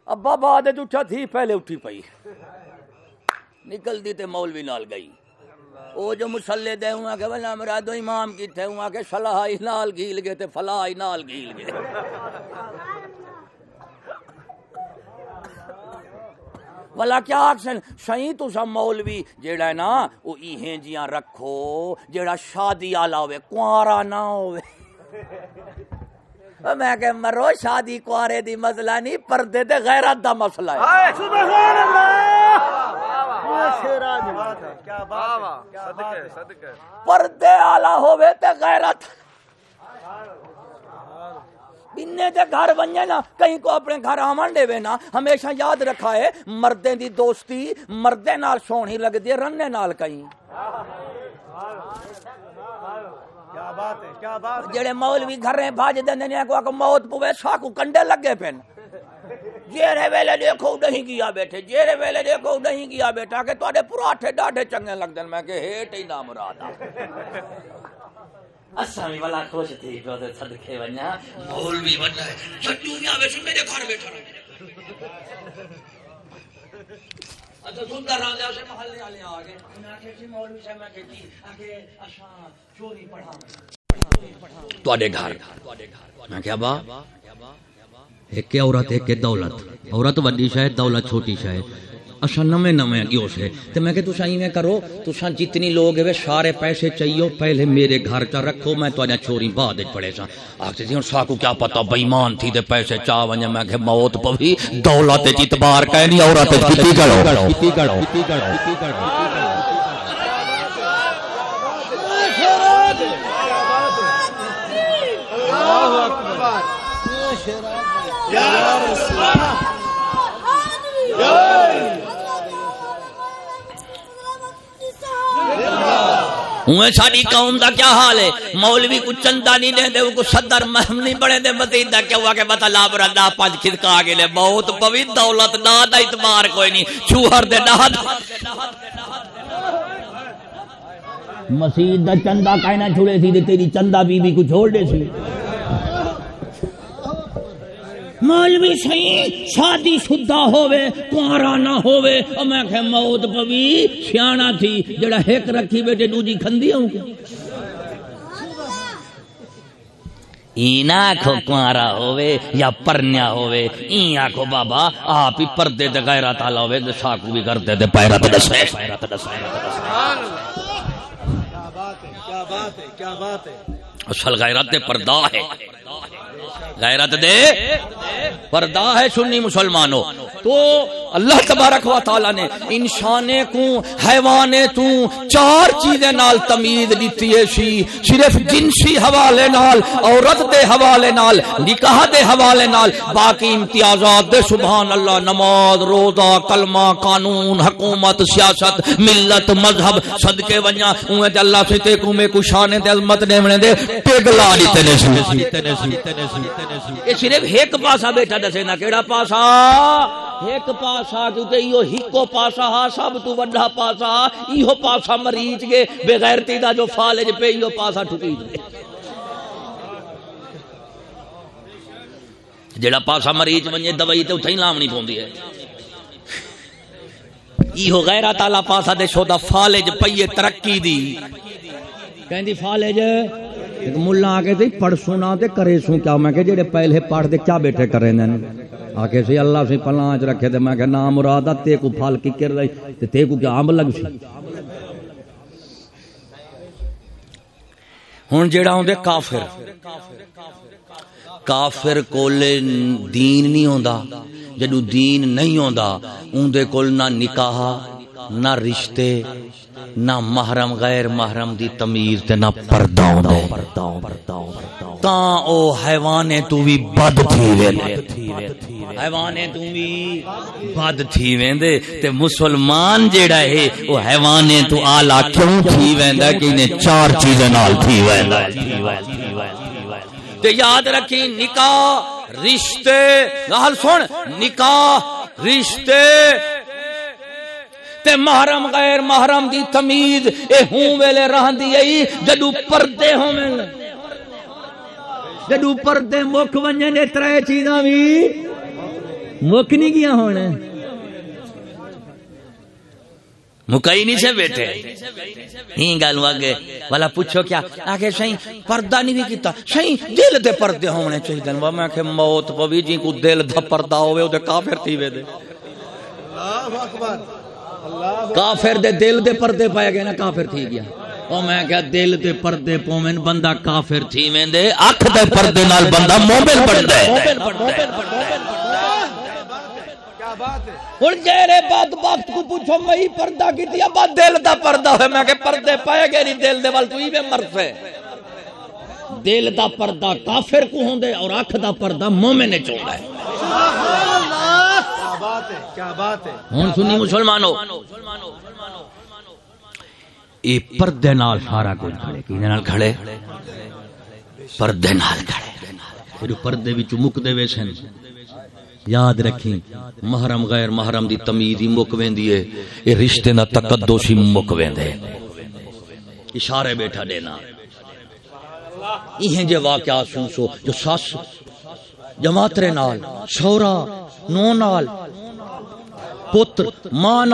[SPEAKER 1] ابا بعد اٹھا تھی، پہلے اٹھی پئی۔ نکل دی تے مولوی نال گئی۔ او جو مسلے دے ہوں کہ بھلا مرادو امام کی تھے ہوں کہ صلاح ہی نال گھیل گئے تے فلاح ہی نال گھیل گئے۔ بلا کیا آکسن سہی تسا مولوی جیڑا ہے نا وہ ایہیں جیاں رکھو جیڑا شادی آلا ہوئے کوارا نہ ہوئے۔ میں کہ مرو شادی کوارے دی مسئلہ نہیں پردے دے غیرت دا مسئلہ ہے۔
[SPEAKER 2] سبحان اللہ!
[SPEAKER 1] پردے آلا ہوئے تے غیرت۔ بنے تے گھر ونجے نا کہیں کو اپنے گھر آمن دے نا ہمیشہ یاد رکھا ہے مردیں دی دوستی مردے نال سونی لگ دی رننے نال کہیں۔ جڑے مولوی گھریں بھاج دیندے نے کو کہ موت پوے ساکو کنڈے لگے پن جیرے ویلے دیکھو نہیں گیا بیٹھے جیرے ویلے دیکھو نہیں گیا بیٹھا کہ تواڈے پراٹھے ڈاڈے چنگے لگدن میں کہ ہیٹ ہی نہ مراد۔ اساں بھی والا خوش تھی جو تے صدقے ونجا مولوی وڈا ہے چھٹو نہیں آوے سن میرے گھر بیٹھا رہے سندر راجا سے محلے والے آ گئے کہ جی مولوی صاحب میں اگے اساں چوری پڑھا تواڈے گھر میں کیا با ایک عورت ایک دولت عورت وڈی شاید دولت چھوٹی شاید اچھا نمے نمے گیو سے تو میں کہ تسا ایویں کرو تسا جتنی لوگ ہے سارے پیسے چاہیے پہلے میرے گھر چ رکھو میں تو چھوری بعد پڑے سا آخر جی ساکو کیا پتا بےمان تھی دے پیسے چا ونجے میں کہ موت پوی دولت اعتبار کہ نہیں عورت کرو کیتی
[SPEAKER 2] یا رسول
[SPEAKER 1] ہوئے ساری قوم دا کیا حال ہے؟ مولوی کو چندہ نہیں دے دے کو صدر مہم نہیں بڑے دے، مزید دا کیا ہوا کہ بتا لا برا دا پانچ کھدکا آگے لے۔ بہت پوی دولت، نہ دا اتمار کوئی نہیں۔ چوہر دے دا۔ مسجد دا چندہ کائنا چھوڑے سی دے تیری چندہ بی بی کو چھوڑ دے سی۔ مولوی صحیح شادی شدہ ہووے کوارا نہ ہووے۔ او میں کہ موت پوی سیانا تھی جڑا ہک رکھی بیٹے دوجی کھندی ہوں این آکھو کوارا ہووے یا پرنیا ہووے۔ این آکھو بابا آپ ہی پردے دے غیرت آلا ہووے دے شاکو بھی کرتے دے پیرت دسے پیرت دسے۔
[SPEAKER 2] کیا بات ہے کیا بات ہے کیا بات ہے۔
[SPEAKER 1] اصل غیرت پردہ ہے۔ غیرت دے۔ پردہ ہے سنی مسلمانوں۔ تو اللہ تبارک و تعالی نے انسانے کو حیوانے تو چار چیزیں نال تمیز دیتی ہے سی۔ صرف جنسی حوالے نال، عورت دے حوالے نال، نکاح دے حوالے نال۔ باقی امتیازات دے، سبحان اللہ، نماز، روزہ، کلمہ، قانون، حکومت، سیاست، ملت، مذہب، صدقے ونجا اوے تے اللہ سے تے کو میں کو شان تے عظمت دیونے دے ٹگلا دیتے نے سی۔ یہ صرف ایک پاسا بیٹھا دسے نا کیڑا پاسا؟ ایک پاسا کیونکہ ایو ہکو پاسا ہا، سب تو وڈا پاسا ایو پاسا مریض گے۔ بغیرتی دا جو فالج پہ ایو پاسا ٹھکی گے جڑا پاسا مریض ونجے دوائی تے اتھے ہی لامنی پوندی ہے۔ ایو غیرت تعالی پاسا دے شودا فالج پئیے ترقی دی۔ کہندی فالج ایک ملا آ کے تے پڑھ سنا تے کرے سو کیا؟ میں کہ جڑے پہلے پڑھ دے کیا بیٹھے کرے نے؟ آ کے سی اللہ سے پلانچ رکھے تے میں کہ نام مراد تے کو پھل کی کر رہی، تے تے کو کیا عمل لگ سی؟ ہن جیڑا ہوندے کافر کافر کولے دین نہیں ہوندا جدو دین نہیں ہوندا، اون دے کول نہ نکاح، نہ رشتے نہ محرم غیر محرم دی تمیز تے نہ پردہ ہوندا تاں او حیوانے تو بھی بد تھی ویندے۔ حیوانے تو بھی بد تھی ویندے۔ تے مسلمان جیڑا ہے، او حیوانے تو اعلی کیوں تھی ویندا کہ انہیں چار چیزاں نال تھی ویندا تے یاد رکھی، نکاح، رشتے۔ گل سن، نکاح، رشتے۔ تے محرم غیر محرم دی تمیز اے ہوں ویلے رہندی ائی جدو پردے ہوویں جدو پردے مک ونجن اے ترے چیزاں وی مک نہیں گیا ہونے مکئی نہیں سے بیٹھے۔ ہی گل اگے والا پوچھو کیا؟ آگے سہی پردہ نہیں بھی کیتا۔ سہی دل دے پردے ہونے چاہیے وا میں کہ موت پوی جی کو دل دا پردہ ہوے او دے کافر تھی وے دے
[SPEAKER 2] اللہ اکبر۔
[SPEAKER 1] کافر دے دل دے پردے پائے گئے نا کافر تھی گیا۔ او میں کہا دل دے پردے پومن بندہ کافر تھی ویندے اکھ دے پردے نال بندہ مومن ہے۔
[SPEAKER 2] بات ہے؟
[SPEAKER 1] ہن جیرے بد وقت کو پوچھو میں پردہ ابا دل دا پردہ ہوئے۔ میں کہ پردے پائے گئے نہیں دل دے وال تو ہی دل دا پردہ کافر کو ہوندے اور اکھ دا پردہ مومن چوندا ہے۔
[SPEAKER 2] بات ہے؟
[SPEAKER 1] سنی مسلمانو اے پردے نال سارا کچھ کھڑے کینے نال کھڑے پردے نال کھڑے پھر پردے وچ مکدے وے سن۔ یاد رکھیں، محرم غیر محرم دی تمیز ہی مک ویندی ہے۔ اے رشتے دا تقدس ہی مک ویندے اشارے بیٹھا دینا۔ یہ جے واقعات سن سو جو سس جماعترے نال، شورا، نو نال پتر ماں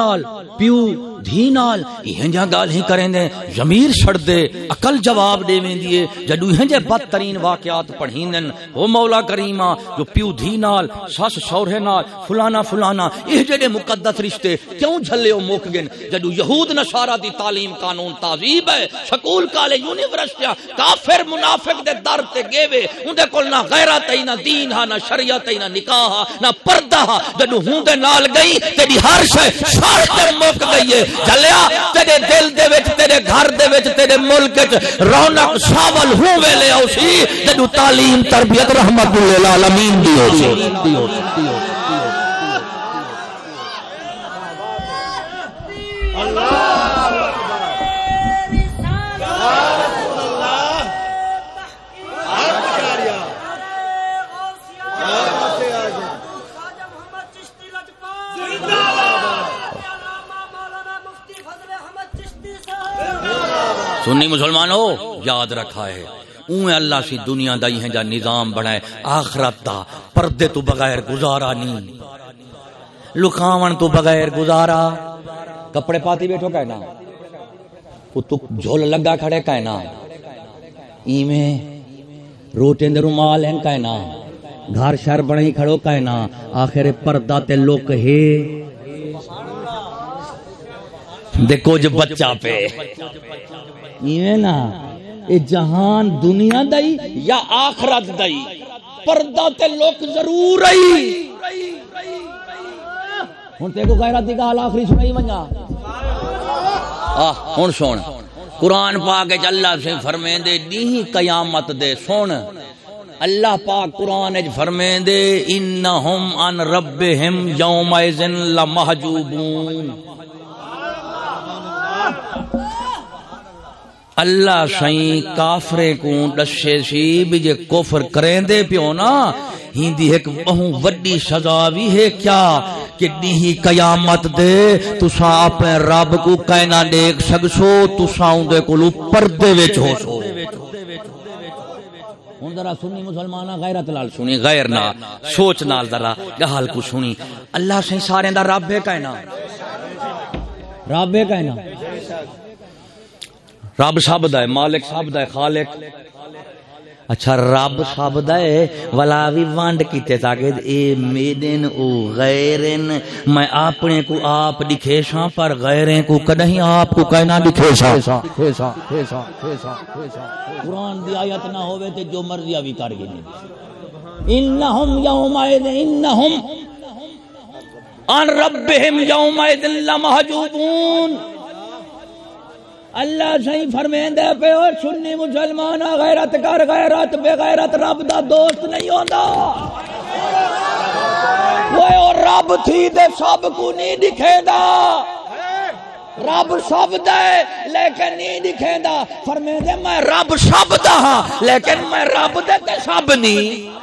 [SPEAKER 1] پیو دھی نال یہ جا گال ہی کریں دے، ضمیر چھڑ دے، عقل جواب دے ویندی ہے جدو یہ جے بدترین واقعات پڑھیندن او مولا کریمہ جو پیو دھی نال سس سورے نال، فلانا فلانا یہ جڑے مقدس رشتے کیوں جھلے او موک گن جدو یہود نصارا دی تعلیم قانون تہذیب ہے، سکول، کالج یونیورسٹیاں کافر منافق دے در تے گیوے اون دے کول نہ غیرت ہے، نہ دین ہا نہ شریعت ہے، نہ نکاح ہا نہ پردہ ہا جدو ہوں دے نال گئی تیری ہر شے سارے مک گئی ہے۔ جلیا تیرے دل دے وچ، تیرے گھر دے وچ، تیرے ملک وچ رونق شاول ہوں ویلے اوسی سی۔ تعلیم، تربیت، رحمت للعالمین دی ہو سی سنی مسلمان ہو یاد رکھا ہے۔ اون اللہ سی دنیا دا یہ جا نظام بنائے، آخرت دا، پردے تو بغیر گزارا نہیں۔ لکھاون تو بغیر گزارا۔ کپڑے پاتی بیٹھو کہنا۔ وہ تو جھول لگا کھڑے کہنا۔ ایویں روٹے دے رومال ہیں کہنا۔ گھر شہر بڑھئی کھڑو کہنا۔ آخر پردہ تے لوک ہے۔ دیکھو جو بچہ پہ۔ ایویں نا، اے جہان دنیا دئی یا آخرت دئی پردہ تے لوک ضرور رہی ہن تے کو غیرت دی گال آخری سنائی ونجا۔ آہ، ہن سن، قرآن پاک وچ اللہ سے فرمیندے دی قیامت دے، سن۔ اللہ پاک قرآن اج وچ فرمیندے انہم ان ربہم یومئذ لمحجوبون۔ اللہ سائیں کافرے کو دسے سی بھی جے کفر کریں دے پیو نا ہندی ایک بہو وڈی سزا بھی ہے کیا؟ کہ نہیں قیامت دے تسا اپنے رب کو کہنا دیکھ سکسو تسا اندے کو پردے وچ ہو سو۔ ہن ذرا سنی مسلمانہ غیرت لال سنی، غیر نہ سوچ نال ذرا گال کو سنی۔ اللہ سے سارے دا رب ہے کہنا رب ہے کہنا رب سب دا ہے، مالک سب دا ہے، خالق۔ اچھا رب سب دا ہے، ولا بھی وانڈ کیتے تاکہ اے میدن او غیرن، میں اپنے کو آپ دکھے سا پر غیریں کو کدہیں آپ کو کہنا دکھے سا قرآن دی آیت نہ ہوئے تے جو مرضی ابھی کر گئی انہم یوم یومئذ، انہم ان ربہم یومئذ لمحجوبون۔ اللہ اللہ صحیح فرمیندے پہ اور سنی مسلمان غیرت کر، غیرت، بے غیرت، رب دا دوست نہیں ہوندا۔ وہ اور رب تھی دے سب کو نہیں دکھیندا۔ رب سب دے لیکن نہیں دکھیندا۔ فرمیندے میں رب سب دا ہاں لیکن میں رب دے تے سب نہیں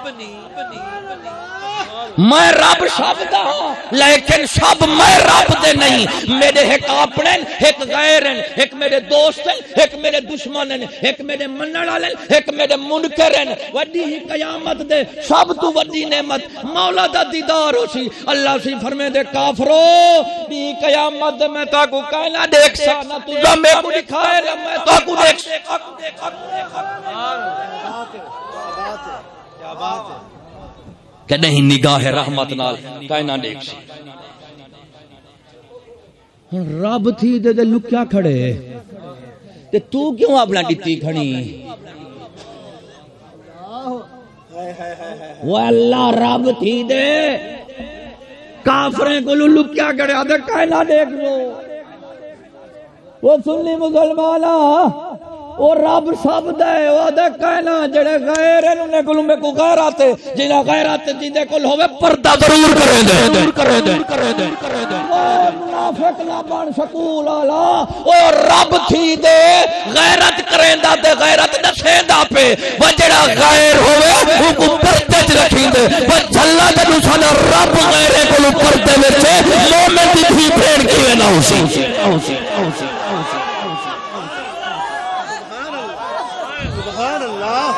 [SPEAKER 1] میں رب سب دا ہاں لیکن سب میں رب دے نہیں۔ میرے ایک اپنے، ایک غیر ہیں، ایک میرے دوست ہیں، ایک میرے دشمن ہیں، ایک میرے منن والے ایک میرے منکر ہیں۔ وڈی ہی قیامت دے سب تو وڈی نعمت۔ مولا دا دیدار ہو سی۔ اللہ سی فرمے دے، کافرو دی قیامت میں تا کو کہنا دیکھ سا، نہ تو جو میں کو دکھائے نہ میں تا کو دیکھ سا۔
[SPEAKER 2] کیا بات ہے۔
[SPEAKER 1] کہ نہیں نگاہ رحمت نال کائنا دیکھ سی۔ ہن رب تھی دے دے لکیا کھڑے؟ تے تو کیوں اپنا ڈٹی کھڑی؟ وہ اللہ رب تھی دے۔ کافریں کو لکیا کھڑے آدھے کائنا دیکھ لو۔ وہ سنی مسلمانہ او رب سب دے، او دے کہنا جڑے غیر ہیں انہیں کلوں میں کو غیرات ہے جنہ غیرات جیدے کل ہوئے پردہ ضرور کرے دے، ضرور کرے دے کرے دے او منافق نہ بن سکول آلا او رب تھی دے، غیرت کریں دا تے غیرت دسیں دا پہ وہ جڑا غیر ہوئے وہ کو پردے چ رکھیں دے۔ وہ جھلا تے دوسرا رب غیرے کلوں پردے میں چھے مومن دی تھی پھیڑ کیوے نہ ہو سی۔
[SPEAKER 2] سبحان اللہ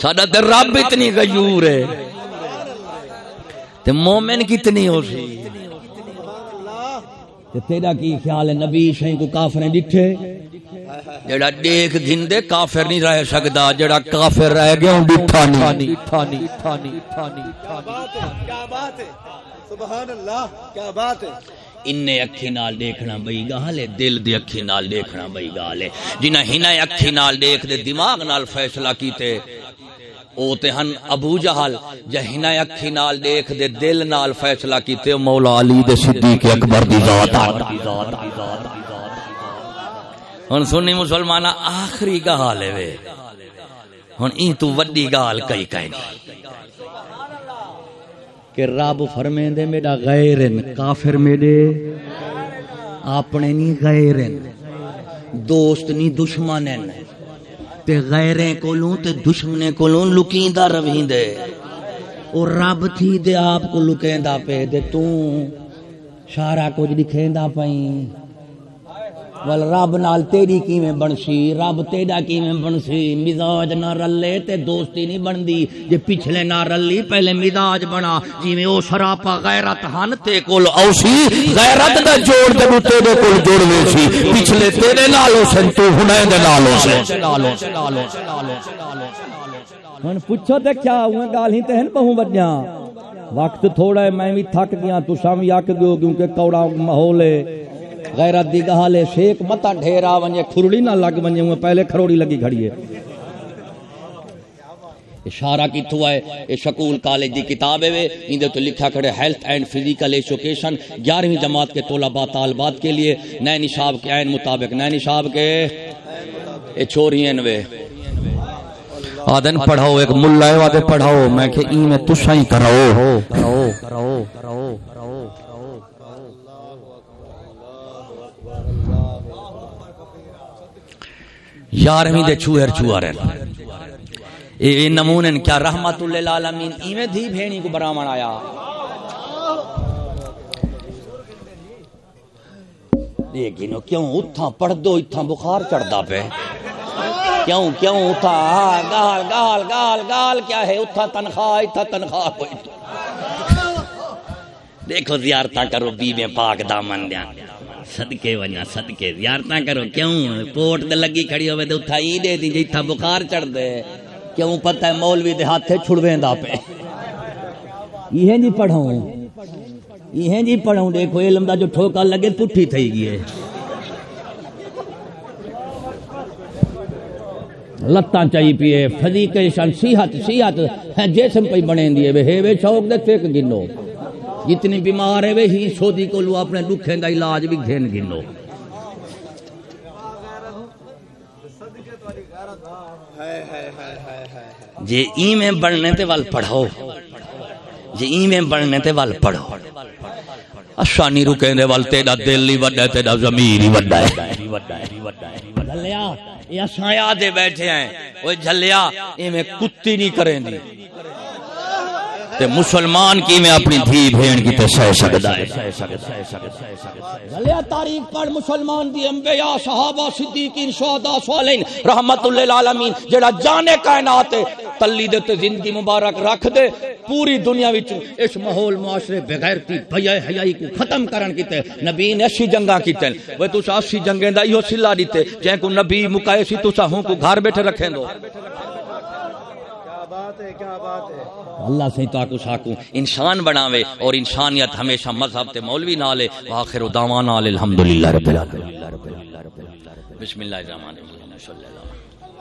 [SPEAKER 1] ساڈا تے رب اتنی غیور ہے۔ تے مومن کتنی ہو سی۔ تے تیرا کی خیال ہے نبی شہیں کو کافر ڈٹھے؟ جڑا دیکھ گھندے کافر نہیں رہ سکدا جڑا کافر رہ گیا ہوں ڈٹھا نہیں۔
[SPEAKER 2] کیا بات ہے کیا بات ہے سبحان اللہ کیا بات ہے
[SPEAKER 1] اننے اکھی نال دیکھنا بئی گال ہے دل دی اکھی نال دیکھنا بئی گال ہے۔ جنہ اکھی نال دیکھ دے دماغ نال فیصلہ کیتے۔ او تے ہن ابو جہل جہ ہنا اکھی نال دیکھ دے دل نال فیصلہ کیتے مولا علی دے صدیق اکبر دی ذات ہن سنی مسلمانہ آخری گال ہے وے۔ ہن این تو وڈی گال کئی کئی نہیں کہ رب فرمے دے میرا غیرن کافر میرے۔ اپنے نہیں غیرن، دوست نہیں دشمنن۔ تے غیریں کولوں تے دشمنے کولوں لکیندا رویندے او رب تھی دے آپ کو لکیندا پے دے توں سارا کچھ دکھیندا پئی ول رب نال تیری کیویں بنسی؟ رب تیرا کیویں بنسی؟ مزاج نہ رلے تے دوستی نہیں بندی جے پچھلے نہ رلی، پہلے مزاج بنا۔ جویں او سراپا غیرت ہن، تے کول اوسی۔ غیرت دا جوڑ تے تیرے کول جوڑ وے سی۔ پچھلے تیرے نال ہو سن تو ہنے دے نال ہو سن ہن پوچھو تے کیا ہوئے؟ گال ہی تے ہن بہوں بجیاں وقت تھوڑا ہے، میں بھی تھک گیا، تساں بھی اک گئو کیونکہ کوڑا ماحول ہے۔ غیرت دی گالے شیک متا ڈھیرا ونجے کھرڑی نہ لگ ونجے وہ پہلے کھروڑی لگی کھڑی ہے۔ اشارہ کیتھو ہے یہ سکول کالج دی کتاب ہے اندے تو لکھا کھڑے ہیلتھ اینڈ فزیکل ایجوکیشن گیارہویں جماعت کے طلباء طالبات کے لیے۔ نئے نصاب کے عین مطابق، نئے نصاب کے اے چھوڑیاں وے۔ آدن پڑھاؤ، ایک ملا ہے وادے پڑھاؤ، میں کہ این میں تساں ہی کراؤ کراؤ کراؤ کراؤ یارویں دے چوہر چوہر اے اے نمونن، کیا رحمت للعالمین۔ ایویں دھی بھینی کو برامن آیا۔ لیکن کیوں اتھا پڑھ دو اتھا بخار چڑھدا پہ کیوں کیوں اتھا گال گال گال گال کیا ہے؟ اتھا تنخواہ اتھا تنخواہ کوئی۔ دیکھو زیارتاں کرو بی میں پاک دامن دیاں صدقے ونیا صدقے زیارتاں کرو۔ کیوں؟ پوٹ دے لگی کھڑی ہوئے دے اتھا ای دے دی جیتھا بخار چڑھ دے کیوں پتہ ہے مولوی دے ہاتھے چھڑویں دا پہ یہ جی پڑھاؤں۔ یہ جی پڑھاؤں، دیکھو، علم دا جو ٹھوکا لگے پٹھی تھئی گئی ہے۔ لتاں چاہی پیے فزیکیشن صحت صحت جسم پہ بنے دیے وے ہے شوق دے ٹھیک گنو۔ جتنی بیمار ہے وے ہی سودی کو لو اپنے دکھیں دا علاج بھی گھن گنو جے ایمیں بڑھنے تے وال پڑھو۔ جے ایمیں بڑھنے تے وال پڑھو۔ اشانی رکیں دے وال تیڑا دل ہی وڈا ہے تیڑا ضمیر ہی وڈا ہے۔ جھلیا، یہ سایا دے بیٹھے ہیں۔ وہ جھلیا یہ میں کتی نہیں کریں دی۔ تے مسلمان کی میں اپنی دھی بھین کی تے سہ سکدا ہے۔ بھلے تاریخ پڑھ مسلمان دی انبیاء، صحابہ، صدیقین، شہداء، صالحین رحمت اللہ العالمین، جڑا جانے کائنات ہے تلی دے تے زندگی مبارک رکھ دے، پوری دنیا وچ اس ماحول معاشرے بغیرتی بھیا حیائی کو ختم کرن کیتے نبی نے اسی جنگاں کیتے وہ تسا اسی جنگیں دا ایو سلا دیتے، جے کو نبی مکائے سی تسا ہوں کو گھر بیٹھے رکھیں دو۔
[SPEAKER 2] بات ہے، کیا بات ہے؟
[SPEAKER 1] اللہ سے تاکو ساکو انسان بناوے اور انسانیت ہمیشہ مذہب تے مولوی نالے، واخر دعوانا الحمدللہ رب العالمین۔ بسم اللہ الرحمن الرحیم۔ صلی اللہ